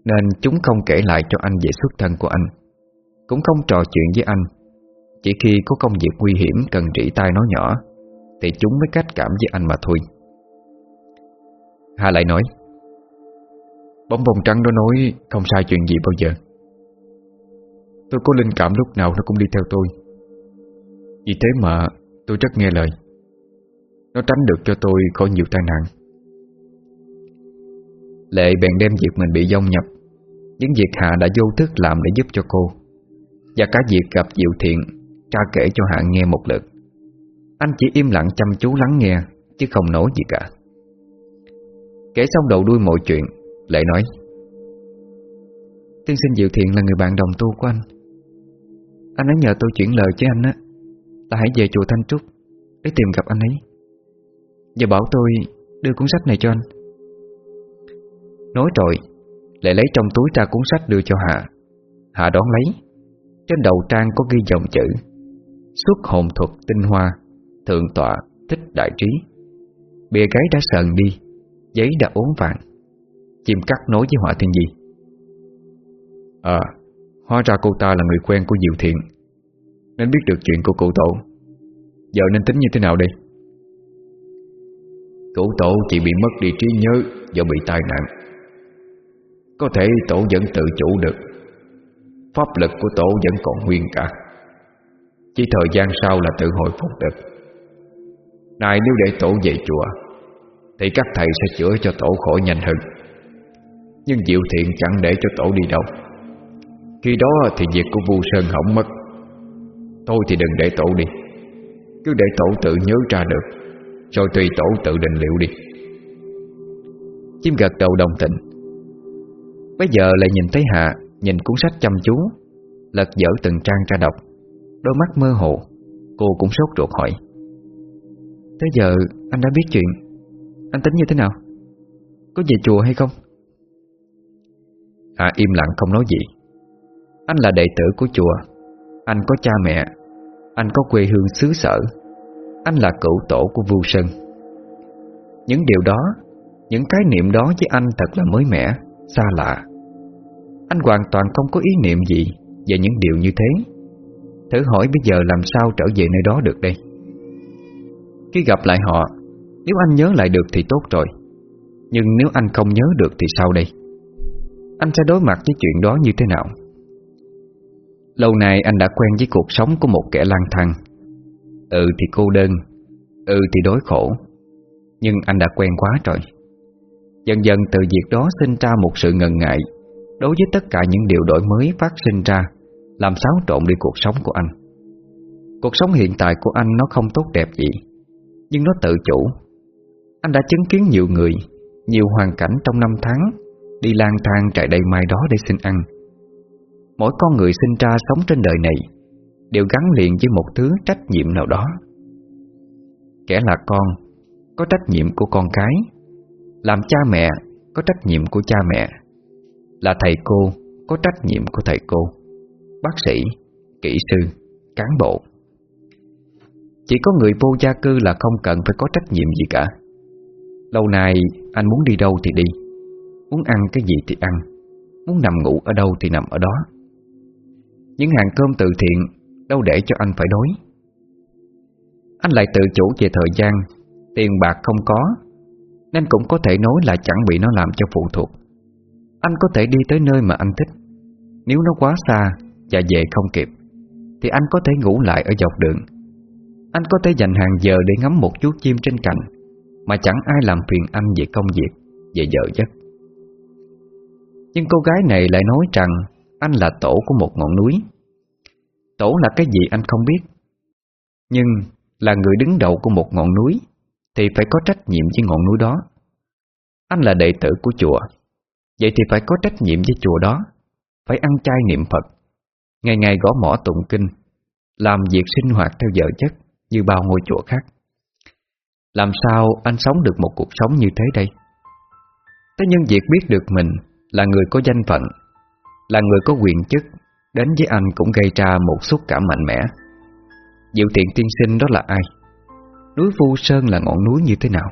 Nên chúng không kể lại cho anh về xuất thân của anh, Cũng không trò chuyện với anh. Chỉ khi có công việc nguy hiểm cần rỉ tai nói nhỏ, Thì chúng mới cách cảm với anh mà thôi. Hà lại nói, Bóng bông trắng đó nói Không sai chuyện gì bao giờ. Tôi có linh cảm lúc nào nó cũng đi theo tôi. Vì thế mà tôi rất nghe lời. Nó tránh được cho tôi khỏi nhiều tai nạn. Lệ bèn đem việc mình bị dông nhập. Những việc Hà đã vô thức làm để giúp cho cô. Và cả việc gặp Diệu Thiện, Tra kể cho Hạ nghe một lượt. Anh chỉ im lặng chăm chú lắng nghe, Chứ không nói gì cả. Kể xong đầu đuôi mọi chuyện Lệ nói, Tiên sinh Diệu Thiện là người bạn đồng tu của anh. Anh ấy nhờ tôi chuyển lời với anh á, Là hãy về chùa Thanh Trúc Để tìm gặp anh ấy. Và bảo tôi đưa cuốn sách này cho anh. Nói rồi Lệ lấy trong túi ra cuốn sách đưa cho Hạ. Hạ đón lấy, Trên đầu trang có ghi dòng chữ, Xuất hồn thuật tinh hoa, Thượng tọa, thích đại trí. Bìa gáy đã sờn đi Giấy đã ốm vàng. Chim cắt nối với họa thiên di. À Hóa ra cô ta là người quen của Diệu Thiện. Nên biết được chuyện của cụ tổ. Giờ nên tính như thế nào đây? Cụ tổ chỉ bị mất đi trí nhớ Do bị tai nạn. Có thể tổ vẫn tự chủ được. Pháp lực của tổ vẫn còn nguyên cả. Chỉ thời gian sau là tự hồi phục được. Này nếu để tổ về chùa thì các thầy sẽ chữa cho tổ khỏi nhanh hơn. Nhưng Diệu Thiện chẳng để cho tổ đi đâu. Khi đó thì việc của Vu Sơn hỏng mất. Thôi thì đừng để tổ đi.
Cứ để tổ tự nhớ ra được. Rồi tùy tổ tự định liệu đi.
Chim gật đầu đồng tình. Bây giờ lại nhìn thấy Hạ, Nhìn cuốn sách chăm chú. Lật dở từng trang ra đọc. Đôi mắt mơ hồ. Cô cũng sốt ruột hỏi. Tới giờ anh đã biết chuyện tính như thế nào? Có về chùa hay không?
Hạ im lặng không nói gì. Anh là đệ tử của chùa. Anh có cha mẹ. Anh có quê hương xứ sở. Anh là cựu tổ của Vu Sơn. Những điều đó, Những cái niệm đó với anh thật là mới mẻ, Xa lạ. Anh hoàn toàn không có ý niệm gì Về những điều như thế. Thử hỏi bây giờ làm sao trở về nơi đó được đây? Khi gặp lại họ nếu anh nhớ lại được thì tốt rồi. Nhưng nếu anh không nhớ được thì sao đây? Anh sẽ đối mặt với chuyện đó như thế nào? Lâu nay anh đã quen với cuộc sống của một kẻ lang thang. Ừ thì cô đơn Ừ thì đối khổ. Nhưng anh đã quen quá rồi. Dần dần từ việc đó sinh ra một sự ngần ngại Đối với tất cả những điều đổi mới phát sinh ra, Làm xáo trộn đi cuộc sống của anh. Cuộc sống hiện tại của anh nó không tốt đẹp gì, Nhưng nó tự chủ. Anh đã chứng kiến nhiều người Nhiều hoàn cảnh trong năm tháng Đi lang thang trại đầy mai đó để xin ăn. Mỗi con người sinh ra sống trên đời này Đều gắn liền với một thứ trách nhiệm nào đó. Kẻ là con Có trách nhiệm của con cái. Làm cha mẹ Có trách nhiệm của cha mẹ. Là thầy cô Có trách nhiệm của thầy cô. Bác sĩ, kỹ sư, cán bộ. Chỉ có người vô gia cư là không cần phải có trách nhiệm gì cả. Lâu nay, anh muốn đi đâu thì đi. Muốn ăn cái gì thì ăn. Muốn nằm ngủ ở đâu thì nằm ở đó. Những hàng cơm từ thiện, Đâu để cho anh phải đói. Anh lại tự chủ về thời gian. Tiền bạc không có, Nên cũng có thể nói là chẳng bị nó làm cho phụ thuộc. Anh có thể đi tới nơi mà anh thích. Nếu nó quá xa Và về không kịp, Thì anh có thể ngủ lại ở dọc đường. Anh có thể dành hàng giờ để ngắm một chú chim trên cành. Mà chẳng ai làm phiền anh về công việc, Về vợ giấc. Nhưng cô gái này lại nói rằng Anh là tổ của một ngọn núi. Tổ là cái gì anh không biết, Nhưng là người đứng đầu của một ngọn núi Thì phải có trách nhiệm với ngọn núi đó. Anh là đệ tử của chùa, Vậy thì phải có trách nhiệm với chùa đó, Phải ăn chay niệm Phật, Ngày ngày gõ mỏ tụng kinh, Làm việc sinh hoạt theo giờ chất Như bao ngôi chùa khác. Làm sao anh sống được một cuộc sống như thế đây Thế nhưng việc biết được mình Là người có danh phận, Là người có quyền chức, Đến với anh cũng gây ra một xúc cảm mạnh mẽ Diệu tiện tiên sinh đó là ai? Núi Vu Sơn là ngọn núi như thế nào?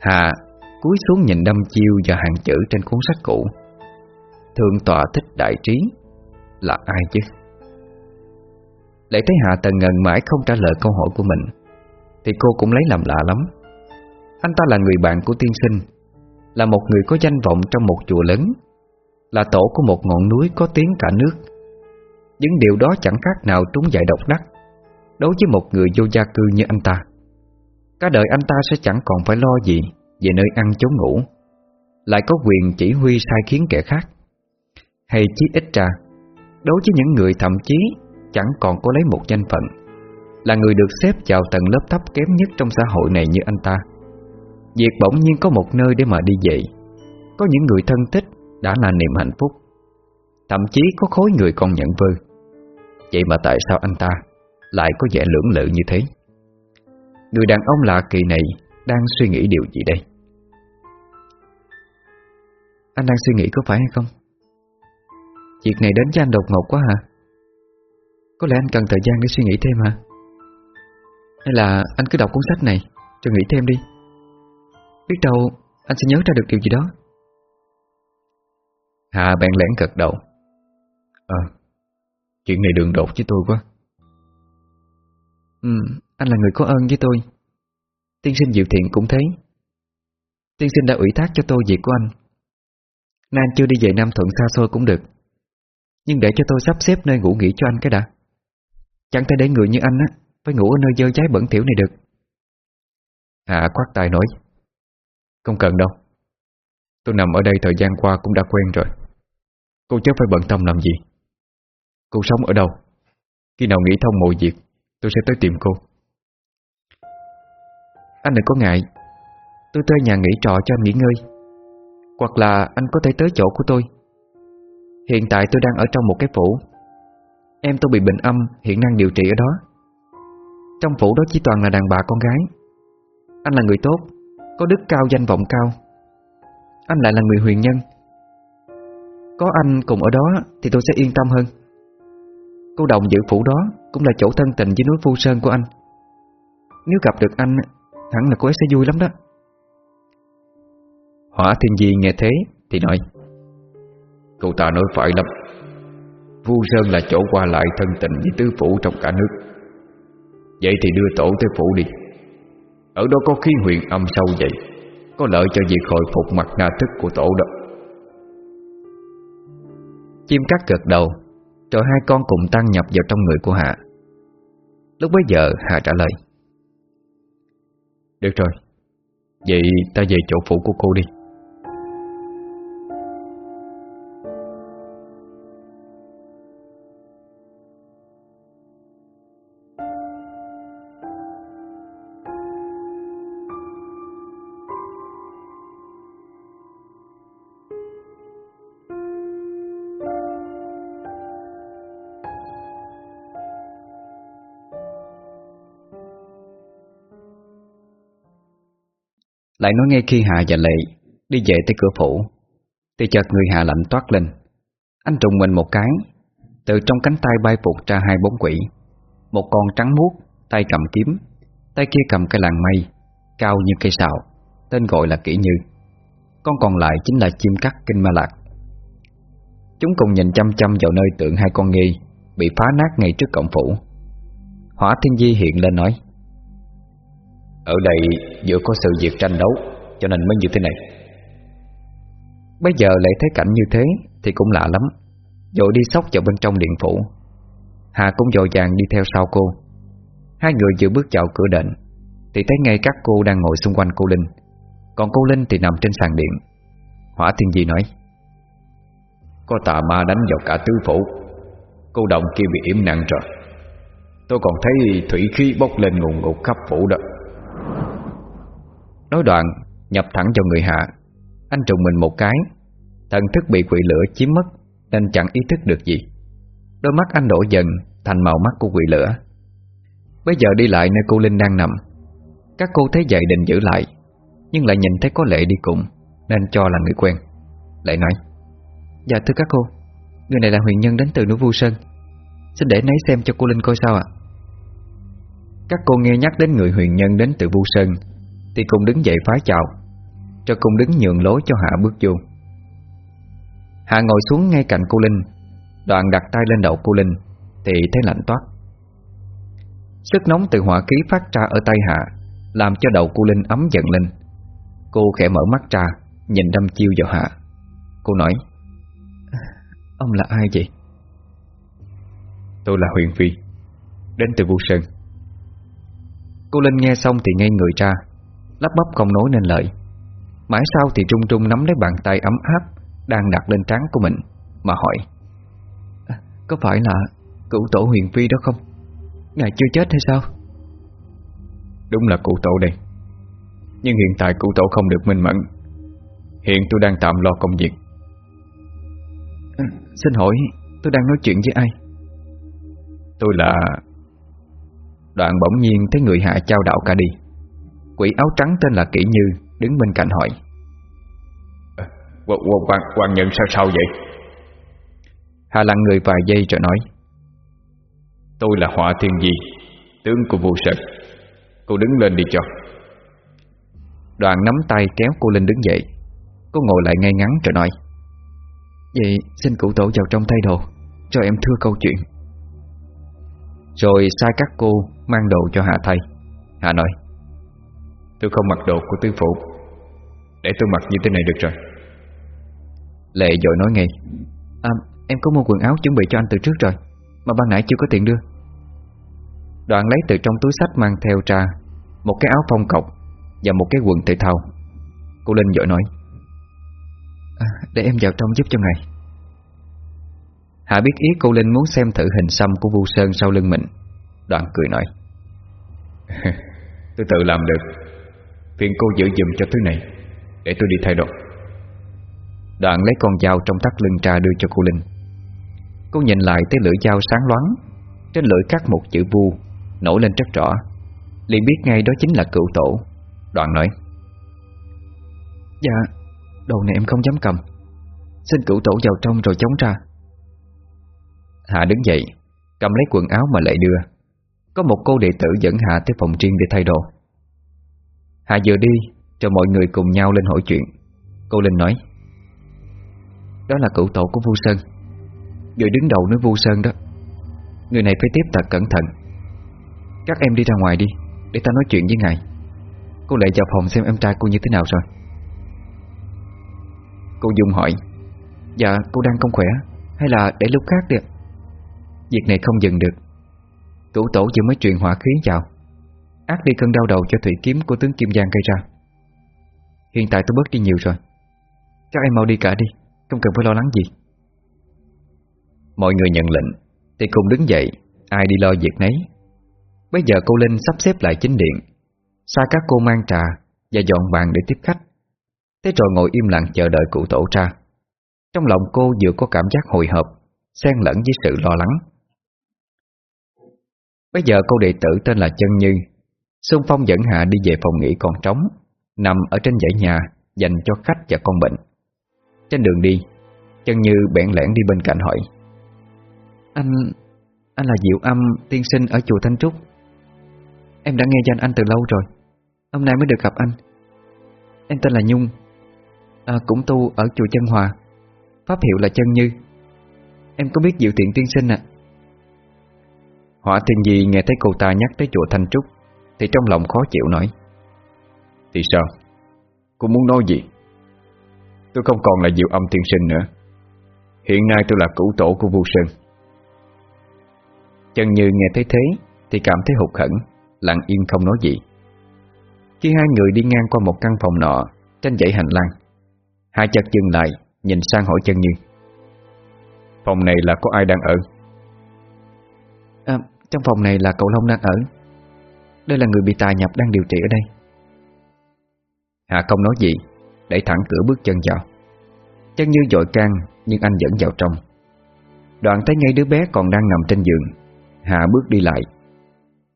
Hà, cúi xuống nhìn đâm chiêu và hàng chữ trên cuốn sách cũ Thượng tọa thích đại trí Là ai chứ? Lại thấy Hạ Tần ngần mãi không trả lời câu hỏi của mình thì cô cũng lấy làm lạ lắm. Anh ta là người bạn của tiên sinh, Là một người có danh vọng trong một chùa lớn, là tổ của một ngọn núi có tiếng cả nước. Những điều đó chẳng khác nào trúng dạy độc đắc Đối với một người vô gia cư như anh ta. Cả đời anh ta sẽ chẳng còn phải lo gì Về nơi ăn chốn ngủ, Lại có quyền chỉ huy sai khiến kẻ khác. Hay chí ít ra, Đối với những người thậm chí Chẳng còn có lấy một danh phận. Là người được xếp vào tầng lớp thấp kém nhất Trong xã hội này như anh ta. Việc bỗng nhiên có một nơi để mà đi dậy Có những người thân thích đã là niềm hạnh phúc. Thậm chí có khối người còn nhận vơ. Vậy mà tại sao anh ta Lại có vẻ lưỡng lự như thế? Người đàn ông lạ kỳ này Đang suy nghĩ điều gì đây?
Anh đang suy nghĩ có phải hay không? Việc này đến cho anh đột ngột quá hả? Có lẽ anh cần thời gian để suy nghĩ thêm hả? Hay là anh cứ đọc cuốn sách này Rồi nghĩ thêm đi. Biết đâu anh sẽ nhớ ra được điều gì đó.
Hà bèn lén gật đầu. À Chuyện này đường đột với tôi quá.
Ừ Anh là người có ơn với tôi. Tiên sinh Diệu Thiện cũng thế. Tiên sinh đã ủy thác cho tôi việc của anh. Nay anh chưa đi về Nam Thuận xa xôi cũng được. Nhưng để cho tôi sắp xếp nơi ngủ nghỉ cho anh cái đã. Chẳng thể để người như anh á phải ngủ ở nơi dơ cháy bẩn thỉu này được.
Hạ quát tay nói, Không cần đâu. Tôi nằm ở đây thời gian qua cũng đã quen rồi. Cô chớ phải bận tâm làm gì. Cô sống ở đâu? Khi nào nghĩ thông mọi việc,
Tôi sẽ tới tìm cô. Anh đừng có ngại. Tôi thuê nhà nghỉ trọ cho anh nghỉ ngơi. Hoặc là anh có thể tới chỗ của tôi. Hiện tại tôi đang ở trong một cái phủ. Em tôi bị bệnh âm, Hiện đang điều trị ở đó. Trong phủ đó chỉ toàn là đàn bà con gái. Anh là người tốt, Có đức cao, danh vọng cao. Anh lại là người huyền nhân. Có anh cùng ở đó Thì tôi sẽ yên tâm hơn. Cô đồng giữ phủ đó Cũng là chỗ thân tình với núi Phu Sơn của anh. Nếu gặp được anh, Hẳn là cô ấy sẽ vui lắm đó.
Hỏa Thiên Di nghe thế Thì nói, Cô ta nói phải lắm. Vu Sơn là chỗ qua lại thân tình với tứ phủ trong cả nước. Vậy thì đưa tổ tới phủ đi. Ở đó có khí huyền âm sâu vậy, Có lợi cho việc hồi phục mặt na thức của tổ đó.
Chim cắt gật đầu, Rồi hai con cùng tăng nhập vào trong người của Hạ. Lúc bấy giờ, Hạ trả lời.
Được rồi, Vậy ta về chỗ phủ của cô đi.
Lại nói ngay khi Hạ và Lệ Đi về tới cửa phủ, Thì chợt người Hạ lạnh toát lên. Anh trùng mình một cái, Từ trong cánh tay bay phục ra hai bóng quỷ. Một con trắng muốt, Tay cầm kiếm, Tay kia cầm cây làng mây, Cao như cây sào, Tên gọi là Kỷ Như. Con còn lại chính là chim cắt kinh ma lạc. Chúng cùng nhìn chăm chăm vào nơi tượng hai con nghi Bị phá nát ngay trước cổng phủ. Hỏa Thiên Di hiện lên nói
ở đây vừa có sự việc tranh đấu, Cho nên mới như thế này.
Bây giờ lại thấy cảnh như thế Thì cũng lạ lắm. Dội đi sóc vào bên trong điện phủ. Hà cũng dội vàng đi theo sau cô. Hai người vừa bước vào cửa đền, Thì thấy ngay các cô đang ngồi xung quanh cô Linh. Còn cô Linh thì nằm trên sàn điện. Hỏa Thiên Di nói,
Có tà ma đánh vào cả tứ phủ. Cô đồng kia bị yểm nặng rồi. Tôi còn thấy thủy khí bốc lên ngùn ngụt khắp phủ đó.
Nói đoạn, Nhập thẳng vào người hạ. Anh trùng mình một cái. Thần thức bị quỷ lửa chiếm mất, Nên chẳng ý thức được gì. Đôi mắt anh đổ dần thành màu mắt của quỷ lửa. Bây giờ đi lại nơi cô Linh đang nằm. Các cô thấy vậy định giữ lại, Nhưng lại nhìn thấy có lệ đi cùng, Nên cho là người quen. Lệ nói Dạ thưa các cô, Người này là huyền nhân đến từ núi Vu Sơn. Xin để nấy xem cho cô Linh coi sao ạ. Các cô nghe nhắc đến người huyền nhân đến từ Vu Sơn thì cùng đứng dậy phái chào Cho cùng đứng nhường lối cho Hạ bước vô. Hạ ngồi xuống ngay cạnh cô Linh Đoạn đặt tay lên đầu cô Linh Thì thấy lạnh toát. Sức nóng từ hỏa khí phát ra ở tay Hạ Làm cho đầu cô Linh ấm dần lên. Cô khẽ mở mắt ra Nhìn đâm chiêu vào Hạ. Cô nói Ông là ai vậy?
Tôi là Huyền Phi Đến từ Vu Sơn.
Cô Linh nghe xong thì ngây người ra Lắp bắp không nói nên lời. Mãi sau thì trung trung nắm lấy bàn tay ấm áp Đang đặt lên trán của mình Mà hỏi à, Có phải là cụ tổ huyền phi đó không? Ngài chưa chết hay sao?
Đúng là cụ tổ đây. Nhưng hiện tại cụ tổ không được minh mẫn. Hiện tôi đang tạm lo công việc.
À, Xin hỏi tôi đang nói chuyện với ai?
Tôi là
Đoạn bỗng nhiên thấy người hạ trao đạo cả đi. Quỷ áo trắng tên là Kỷ Như Đứng bên cạnh hỏi.
Quan, quan nhận sao sao vậy?
Hà lặng người vài giây rồi nói.
Tôi là Họa Thiên Di Tướng của vua Sơn. Cô đứng lên đi cho.
Đoàn nắm tay kéo cô Linh đứng dậy. Cô ngồi lại ngay ngắn rồi nói. Vậy xin cụ tổ vào trong thay đồ Cho em thưa câu chuyện. Rồi sai các cô mang đồ cho Hạ thay. Hạ nói
Tôi không mặc đồ của tứ phụ Để tôi mặc như thế này được rồi.
Lệ dội nói ngay. À em có mua quần áo chuẩn bị cho anh từ trước rồi Mà ban nãy chưa có tiền đưa. Đoạn lấy từ trong túi sách mang theo ra Một cái áo phong cọc Và một cái quần thể thao. Cô Linh dội nói. À, Để em vào trong giúp cho ngài. Hạ biết ý cô Linh muốn xem thử hình xăm của Vu Sơn sau lưng mình. Đoạn cười nói. [laughs]
Tôi tự làm được Phiền cô giữ dùm cho thứ này Để tôi đi thay đồ.
Đoạn lấy con dao trong thắt lưng ra đưa cho cô Linh. Cô nhìn lại thấy lưỡi dao sáng loáng Trên lưỡi cắt một chữ vu Nổi lên rất rõ. Liền biết ngay đó chính là cựu tổ. Đoạn nói Dạ Đồ này em không dám cầm. Xin cựu tổ vào trong rồi chống ra. Hạ đứng dậy Cầm lấy quần áo mà lại đưa. Có một cô đệ tử dẫn Hạ tới phòng riêng để thay đồ Hà vừa đi Cho mọi người cùng nhau lên hỏi chuyện. Cô Linh nói, Đó là cựu tổ của Vu Sơn. Người đứng đầu nói Vu Sơn đó. Người này phải tiếp thật cẩn thận. Các em đi ra ngoài đi, Để ta nói chuyện với ngài. Cô lại vào phòng xem em trai cô như thế nào rồi. Cô Dung hỏi Dạ cô đang không khỏe, Hay là để lúc khác đi Việc này không dừng được. Cửu tổ vừa mới truyền hỏa khí vào Ác đi cơn đau đầu cho thủy kiếm của tướng Kim Giang gây ra. Hiện tại tôi bớt đi nhiều rồi. Các em mau đi cả đi, Không cần phải lo lắng gì. Mọi người nhận lệnh, Thì cùng đứng dậy, Ai đi lo việc nấy. Bây giờ cô Linh sắp xếp lại chính điện. Xa các cô mang trà Và dọn bàn để tiếp khách. Thế rồi ngồi im lặng chờ đợi cụ tổ ra. Trong lòng cô vừa có cảm giác hồi hộp, Xen lẫn với sự lo lắng. Bây giờ cô đệ tử tên là Chân Như Xuân Phong dẫn Hạ đi về phòng nghỉ còn trống Nằm ở trên dãy nhà Dành cho khách và con bệnh. Trên đường đi Chân Như bẽn lẽn đi bên cạnh hỏi Anh... Anh là Diệu Âm tiên sinh ở chùa Thanh Trúc. Em đã nghe danh anh từ lâu rồi Hôm nay mới được gặp anh. Em tên là Nhung à, Cũng tu ở chùa Chân Hòa. Pháp hiệu là Chân Như. Em có biết Diệu Tiện tiên sinh ạ? Hỏa Thiên Di nghe thấy cô ta nhắc tới chùa Thanh Trúc thì trong lòng khó chịu nói
Thì sao? Cô muốn nói gì? Tôi không còn là Diệu Âm thiên sinh nữa. Hiện nay tôi là cửu tổ của Vu Sơn.
Chân Như nghe thấy thế Thì cảm thấy hụt hẫng Lặng yên không nói gì. Khi hai người đi ngang qua một căn phòng nọ Trên dãy hành lang Hai chợt dừng lại Nhìn sang hỏi chân như
Phòng này là có ai đang ở?
À, Trong phòng này là cậu Long đang ở. Đây là người bị tà nhập đang điều trị ở đây. Hạ không nói gì? Đẩy thẳng cửa bước chân vào. Chân như dội can, Nhưng anh vẫn vào trong. Đoạn thấy ngay đứa bé còn đang nằm trên giường. Hạ bước đi lại.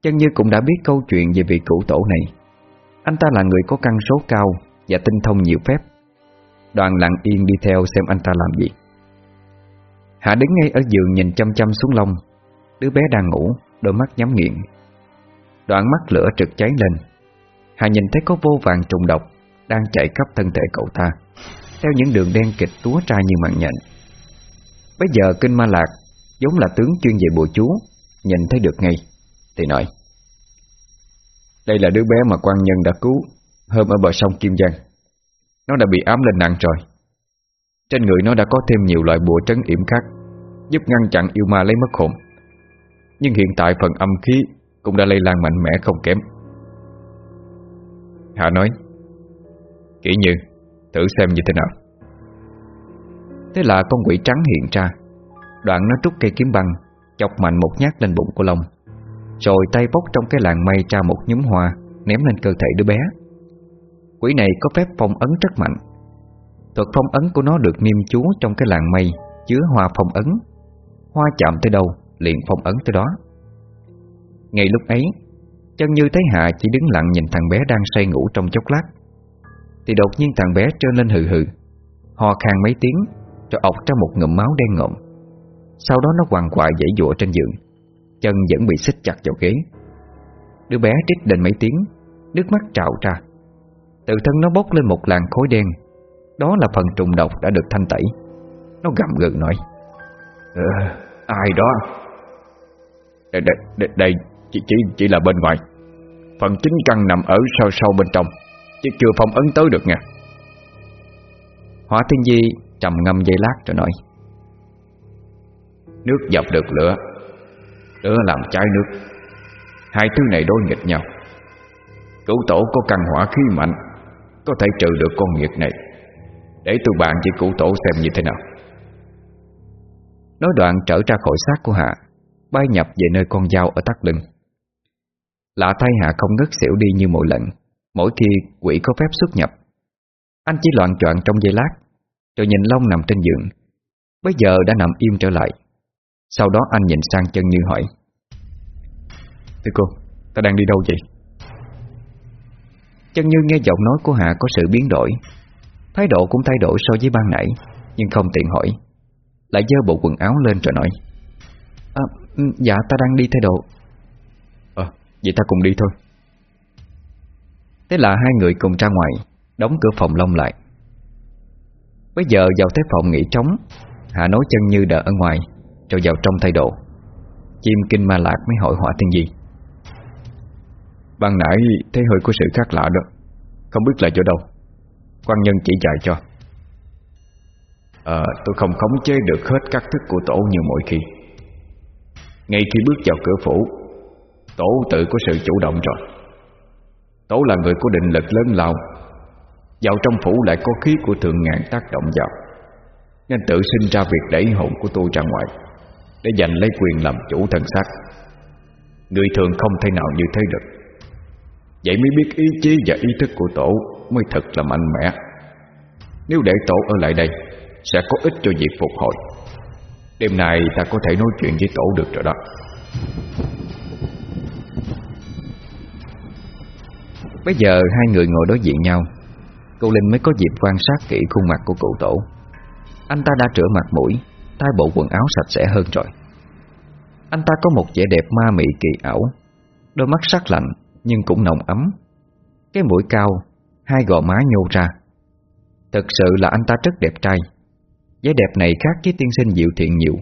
Chân như cũng đã biết câu chuyện về vị cửu tổ này. Anh ta là người có căn số cao Và tinh thông nhiều phép. Đoàn lặng yên đi theo xem anh ta làm gì. Hạ đứng ngay ở giường nhìn chăm chăm xuống lông. Đứa bé đang ngủ, Đôi mắt nhắm nghiện Đoạn mắt lửa trực cháy lên. Hà nhìn thấy có vô vàng trùng độc Đang chạy khắp thân thể cậu ta, Theo những đường đen kịch túa ra như mạng nhện. Bây giờ Kinh Ma Lạc Giống là tướng chuyên về bùa chú, Nhìn thấy được ngay, Thì nói,
Đây là đứa bé mà quan nhân đã cứu Hôm ở bờ sông Kim Giang. Nó đã bị ám lên nặng rồi. Trên người nó đã có thêm nhiều loại bùa trấn yểm khác, Giúp ngăn chặn yêu ma lấy mất hồn. Nhưng hiện tại phần âm khí cũng đã lây lan mạnh mẽ không kém. Hạ nói Kỹ như, Thử xem như thế nào.
Thế là con quỷ trắng hiện ra. Đoạn nó trút cây kiếm băng, Chọc mạnh một nhát lên bụng của Long, Rồi tay bốc trong cái làng mây ra một nhúm hoa, Ném lên cơ thể đứa bé. Quỷ này có phép phong ấn rất mạnh. Thuật phong ấn của nó được niêm chú Trong cái làng mây, Chứa hoa phong ấn. Hoa chạm tới đâu, liền phong ấn tới đó. Ngay lúc ấy Chân như thấy Hạ chỉ đứng lặng nhìn thằng bé đang say ngủ trong chốc lát. Thì đột nhiên thằng bé trơn lên hừ hừ Ho khan mấy tiếng Rồi ọc ra một ngụm máu đen ngộm Sau đó nó quằn quại dãy dụa trên giường Chân vẫn bị xích chặt vào ghế. Đứa bé trích lên mấy tiếng Nước mắt trào ra. Tự thân nó bốc lên một làn khối đen Đó là phần trùng độc đã được thanh tẩy. Nó gầm gừ nói
ờ, Ai đó? Đây, đây, đây chỉ, chỉ, chỉ là bên ngoài. Phần chính căn nằm ở sâu sâu bên trong. Chứ chưa phong ấn tới được nha.
Hóa Thiên Di trầm ngâm dây lát rồi nói
Nước dập được lửa. Lửa làm cháy nước. Hai thứ này đối nghịch nhau. Cửu tổ có căn hỏa khí mạnh Có thể trừ được con nghiệt này. Để tôi bạn với cửu tổ xem như thế nào.
Nói đoạn trở ra khỏi xác của Hạ Bay nhập về nơi con dao ở tắt lưng. Lạ thay Hạ không ngất xỉu đi như mỗi lần Mỗi khi quỷ có phép xuất nhập. Anh chỉ loạn choạng trong giây lát Rồi nhìn Long nằm trên giường. Bây giờ đã nằm im trở lại. Sau đó anh nhìn sang chân Như hỏi Thưa cô, ta đang đi đâu vậy? Chân Như nghe giọng nói của Hạ có sự biến đổi. Thái độ cũng thay đổi so với ban nãy Nhưng không tiện hỏi. Lại dơ bộ quần áo lên rồi nói à, ừ, Dạ ta đang đi thay đồ vậy ta cùng đi thôi. Thế là hai người cùng ra ngoài Đóng cửa phòng lông lại. Bây giờ vào tới phòng nghỉ trống Hạ nói chân như đợi ở ngoài Rồi vào trong thay đồ. Chim kinh ma lạc mới hỏi hỏa thiên gì
Ban nãy thấy hơi có sự khác lạ đó Không biết là chỗ đâu. Quan nhân chỉ dạy cho. À, Tôi không khống chế được hết các thức của tổ như mọi khi. Ngay khi bước vào cửa phủ Tổ tự có sự chủ động rồi. Tổ là người có định lực lớn lao. Vào trong phủ lại có khí của thượng ngàn tác động vào. Nên tự sinh ra việc đẩy hồn của tôi ra ngoài, Để giành lấy quyền làm chủ thân xác. Người thường không thể nào như thế được. Vậy mới biết ý chí và ý thức của tổ Mới thật là mạnh mẽ. Nếu để tổ ở lại đây, Sẽ có ích cho việc phục hồi. Đêm nay ta có thể nói chuyện với tổ được rồi đó.
Bây giờ hai người ngồi đối diện nhau. Cô Linh mới có dịp quan sát kỹ khuôn mặt của cụ tổ. Anh ta đã rửa mặt mũi, Thay bộ quần áo sạch sẽ hơn rồi. Anh ta có một vẻ đẹp ma mị kỳ ảo. Đôi mắt sắc lạnh, Nhưng cũng nồng ấm. Cái mũi cao, Hai gò má nhô ra. Thật sự là anh ta rất đẹp trai. Vẻ đẹp này khác với tiên sinh dịu thiện nhiều.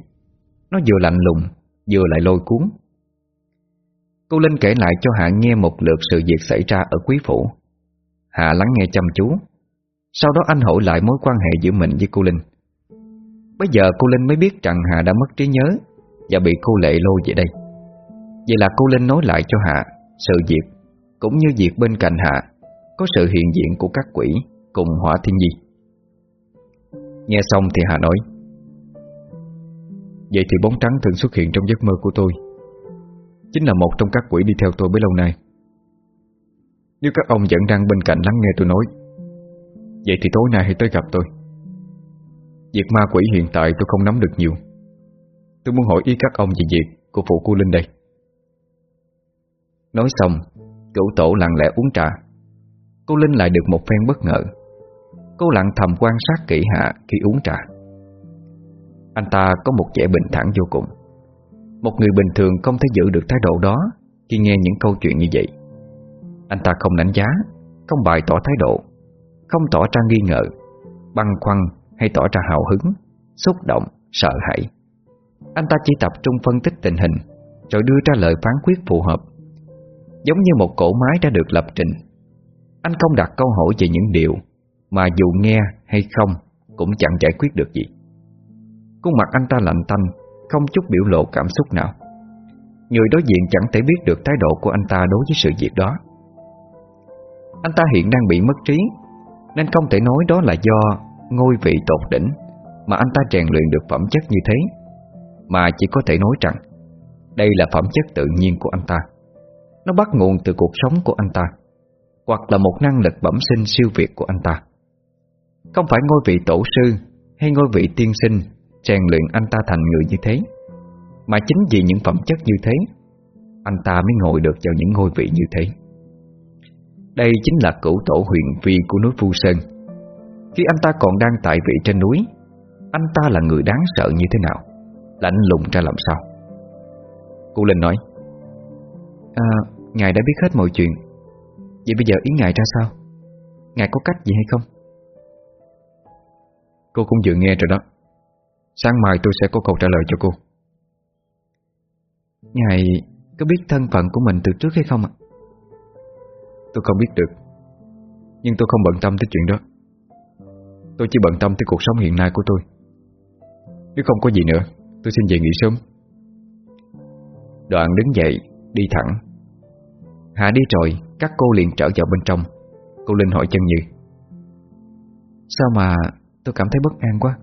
Nó vừa lạnh lùng, Vừa lại lôi cuốn. Cô Linh kể lại cho Hạ nghe một lượt sự việc xảy ra ở quý phủ. Hạ lắng nghe chăm chú. Sau đó anh hỏi lại mối quan hệ giữa mình với cô Linh. Bây giờ cô Linh mới biết rằng Hạ đã mất trí nhớ Và bị cô Lệ lôi về đây. Vậy là cô Linh nói lại cho Hạ Sự việc Cũng như việc bên cạnh Hạ Có sự hiện diện của các quỷ Cùng hỏa thiên di Nghe xong thì Hạ nói,
Vậy thì bóng trắng thường xuất hiện trong giấc mơ của tôi. Chính là một trong các quỷ đi theo tôi bấy lâu nay. Nếu các ông vẫn đang bên cạnh lắng nghe tôi nói, Vậy thì tối nay hãy tới gặp tôi. Việc ma quỷ hiện tại tôi không nắm được nhiều. Tôi muốn hỏi ý các ông về việc của phụ cô Linh đây.
Nói xong, Cửu tổ lặng lẽ uống trà. Cô Linh lại được một phen bất ngờ. Cô lặng thầm quan sát kỹ hạ khi uống trà. Anh ta có một vẻ bình thản vô cùng một người bình thường không thể giữ được thái độ đó Khi nghe những câu chuyện như vậy. Anh ta không đánh giá Không bày tỏ thái độ Không tỏ ra nghi ngờ Băn khoăn hay tỏ ra hào hứng Xúc động, sợ hãi. Anh ta chỉ tập trung phân tích tình hình Rồi đưa ra lời phán quyết phù hợp. Giống như một cổ máy đã được lập trình. Anh không đặt câu hỏi về những điều Mà dù nghe hay không Cũng chẳng giải quyết được gì. Khuôn mặt anh ta lạnh tanh không chút biểu lộ cảm xúc nào. Người đối diện chẳng thể biết được thái độ của anh ta đối với sự việc đó. Anh ta hiện đang bị mất trí, Nên không thể nói đó là do ngôi vị tột đỉnh Mà anh ta rèn luyện được phẩm chất như thế, Mà chỉ có thể nói rằng Đây là phẩm chất tự nhiên của anh ta. Nó bắt nguồn từ cuộc sống của anh ta, Hoặc là một năng lực bẩm sinh siêu việt của anh ta. Không phải ngôi vị tổ sư Hay ngôi vị tiên sinh rèn luyện anh ta thành người như thế. Mà chính vì những phẩm chất như thế Anh ta mới ngồi được vào những ngôi vị như thế. Đây chính là cửu tổ huyền vi của núi Phu Sơn. Khi anh ta còn đang tại vị trên núi Anh ta là người đáng sợ như thế nào? Lạnh lùng ra làm sao? Cô Linh nói À, ngài đã biết hết mọi chuyện. Vậy bây giờ ý ngài ra sao? Ngài có cách gì hay không?
Cô cũng vừa nghe rồi đó. Sáng mai tôi sẽ có câu trả lời cho cô.
Ngài có biết thân phận của mình từ trước hay không ạ?
Tôi không biết được, Nhưng tôi không bận tâm tới chuyện đó. Tôi chỉ bận tâm tới cuộc sống hiện nay của tôi. Nếu không có gì nữa, Tôi xin về nghỉ sớm.
Đoạn đứng dậy, Đi thẳng. Hạ đi rồi, Các cô liền trở vào bên trong. Cô Linh hỏi chân Như. Sao mà tôi cảm thấy bất an quá?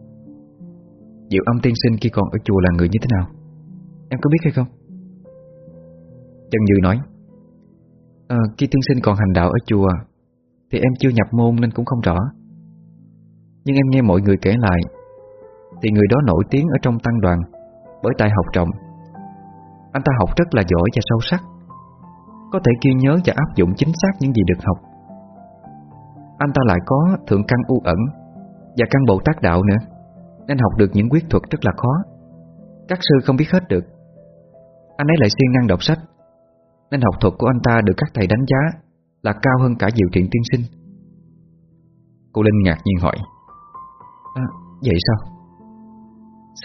Diệu âm tiên sinh khi còn ở chùa là người như thế nào? Em có biết hay không? Chân Như nói à, Khi tiên sinh còn hành đạo ở chùa Thì em chưa nhập môn nên cũng không rõ. Nhưng em nghe mọi người kể lại Thì người đó nổi tiếng ở trong tăng đoàn Bởi tài học trọng. Anh ta học rất là giỏi và sâu sắc Có thể ghi nhớ và áp dụng chính xác những gì được học. Anh ta lại có thượng căn u ẩn Và căn bộ tác đạo nữa. Nên học được những quyết thuật rất là khó. Các sư không biết hết được. Anh ấy lại siêng năng đọc sách. Nên học thuật của anh ta được các thầy đánh giá Là cao hơn cả diệu thiện tiên sinh.
Cô Linh ngạc nhiên hỏi
à, Vậy sao?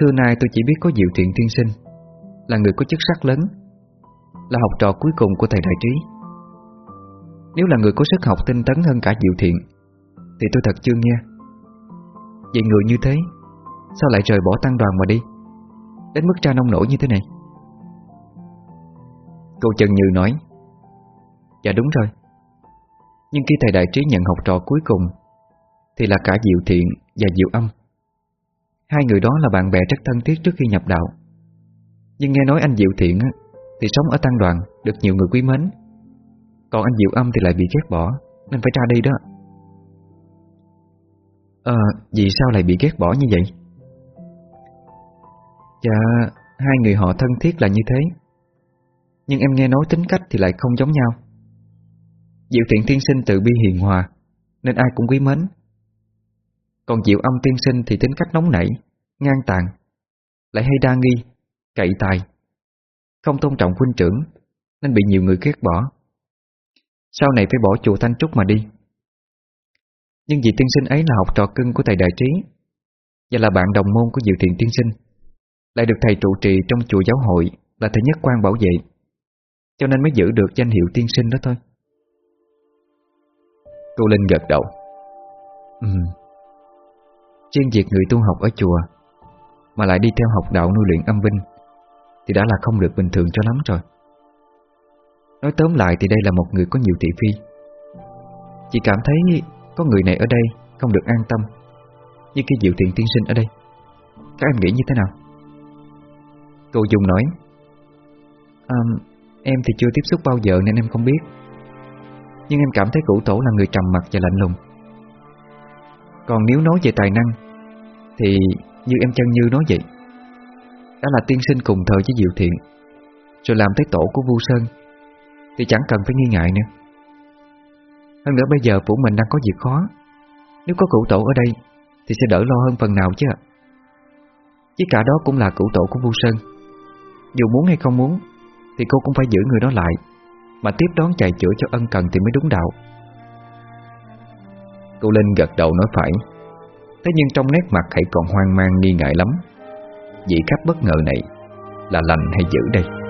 Xưa nay tôi chỉ biết có diệu thiện tiên sinh Là người có chức sắc lớn Là học trò cuối cùng của thầy đại trí. Nếu là người có sức học tinh tấn hơn cả diệu thiện Thì tôi thật chưa nghe. Vậy người như thế Sao lại rời bỏ tăng đoàn mà đi? Đến mức ra nông nổi như thế này.
Cô Trần Như nói
Dạ đúng rồi. Nhưng khi thầy đại trí nhận học trò cuối cùng Thì là cả Diệu Thiện và Diệu Âm. Hai người đó là bạn bè rất thân thiết trước khi nhập đạo. Nhưng nghe nói anh Diệu Thiện Thì sống ở tăng đoàn Được nhiều người quý mến. Còn anh Diệu Âm thì lại bị ghét bỏ Nên phải ra đi đó. Ờ, vì sao lại bị ghét bỏ như vậy? Dạ, hai người họ thân thiết là như thế. Nhưng em nghe nói tính cách thì lại không giống nhau. Diệu thiện tiên sinh tự bi hiền hòa Nên ai cũng quý mến. Còn diệu âm tiên sinh thì tính cách nóng nảy Ngang tàn Lại hay đa nghi, cậy tài Không tôn trọng huynh trưởng Nên bị nhiều người ghét bỏ. Sau này phải bỏ chùa Thanh Trúc mà đi. Nhưng vị tiên sinh ấy là học trò cưng của thầy Đại Trí Và là bạn đồng môn của Diệu Thiện tiên sinh. Lại được thầy trụ trì trong chùa giáo hội Là thầy nhất quan bảo vệ. Cho nên mới giữ được danh hiệu tiên sinh đó thôi.
Cô Linh gật đầu.
Ừ chuyên việc người tu học ở chùa, Mà lại đi theo học đạo nuôi luyện âm binh, Thì đã là không được bình thường cho lắm rồi. Nói tóm lại thì đây là một người có nhiều thị phi. Chị cảm thấy có người này ở đây không được an tâm Như khi Diệu Thiện tiên sinh ở đây. Các em nghĩ như thế nào? Cô Dung nói. À, Em thì chưa tiếp xúc bao giờ nên em không biết. Nhưng em cảm thấy cụ tổ là người trầm mặc và lạnh lùng. Còn nếu nói về tài năng Thì như em chân như nói vậy Đã là tiên sinh cùng thời với Diệu Thiện. Rồi làm tới tổ của Vu Sơn Thì chẳng cần phải nghi ngại nữa. Hơn nữa bây giờ phủ mình đang có việc khó. Nếu có cụ tổ ở đây Thì sẽ đỡ lo hơn phần nào chứ Chứ cả đó cũng là cụ tổ của Vu Sơn. Dù muốn hay không muốn, Thì cô cũng phải giữ người đó lại. Mà tiếp đón chạy chữa cho ân cần thì mới đúng đạo.
Cô Linh gật đầu nói phải. Thế nhưng trong nét mặt hãy còn hoang mang, nghi ngại lắm. Vị khách bất ngờ này Là lành hay dữ đây?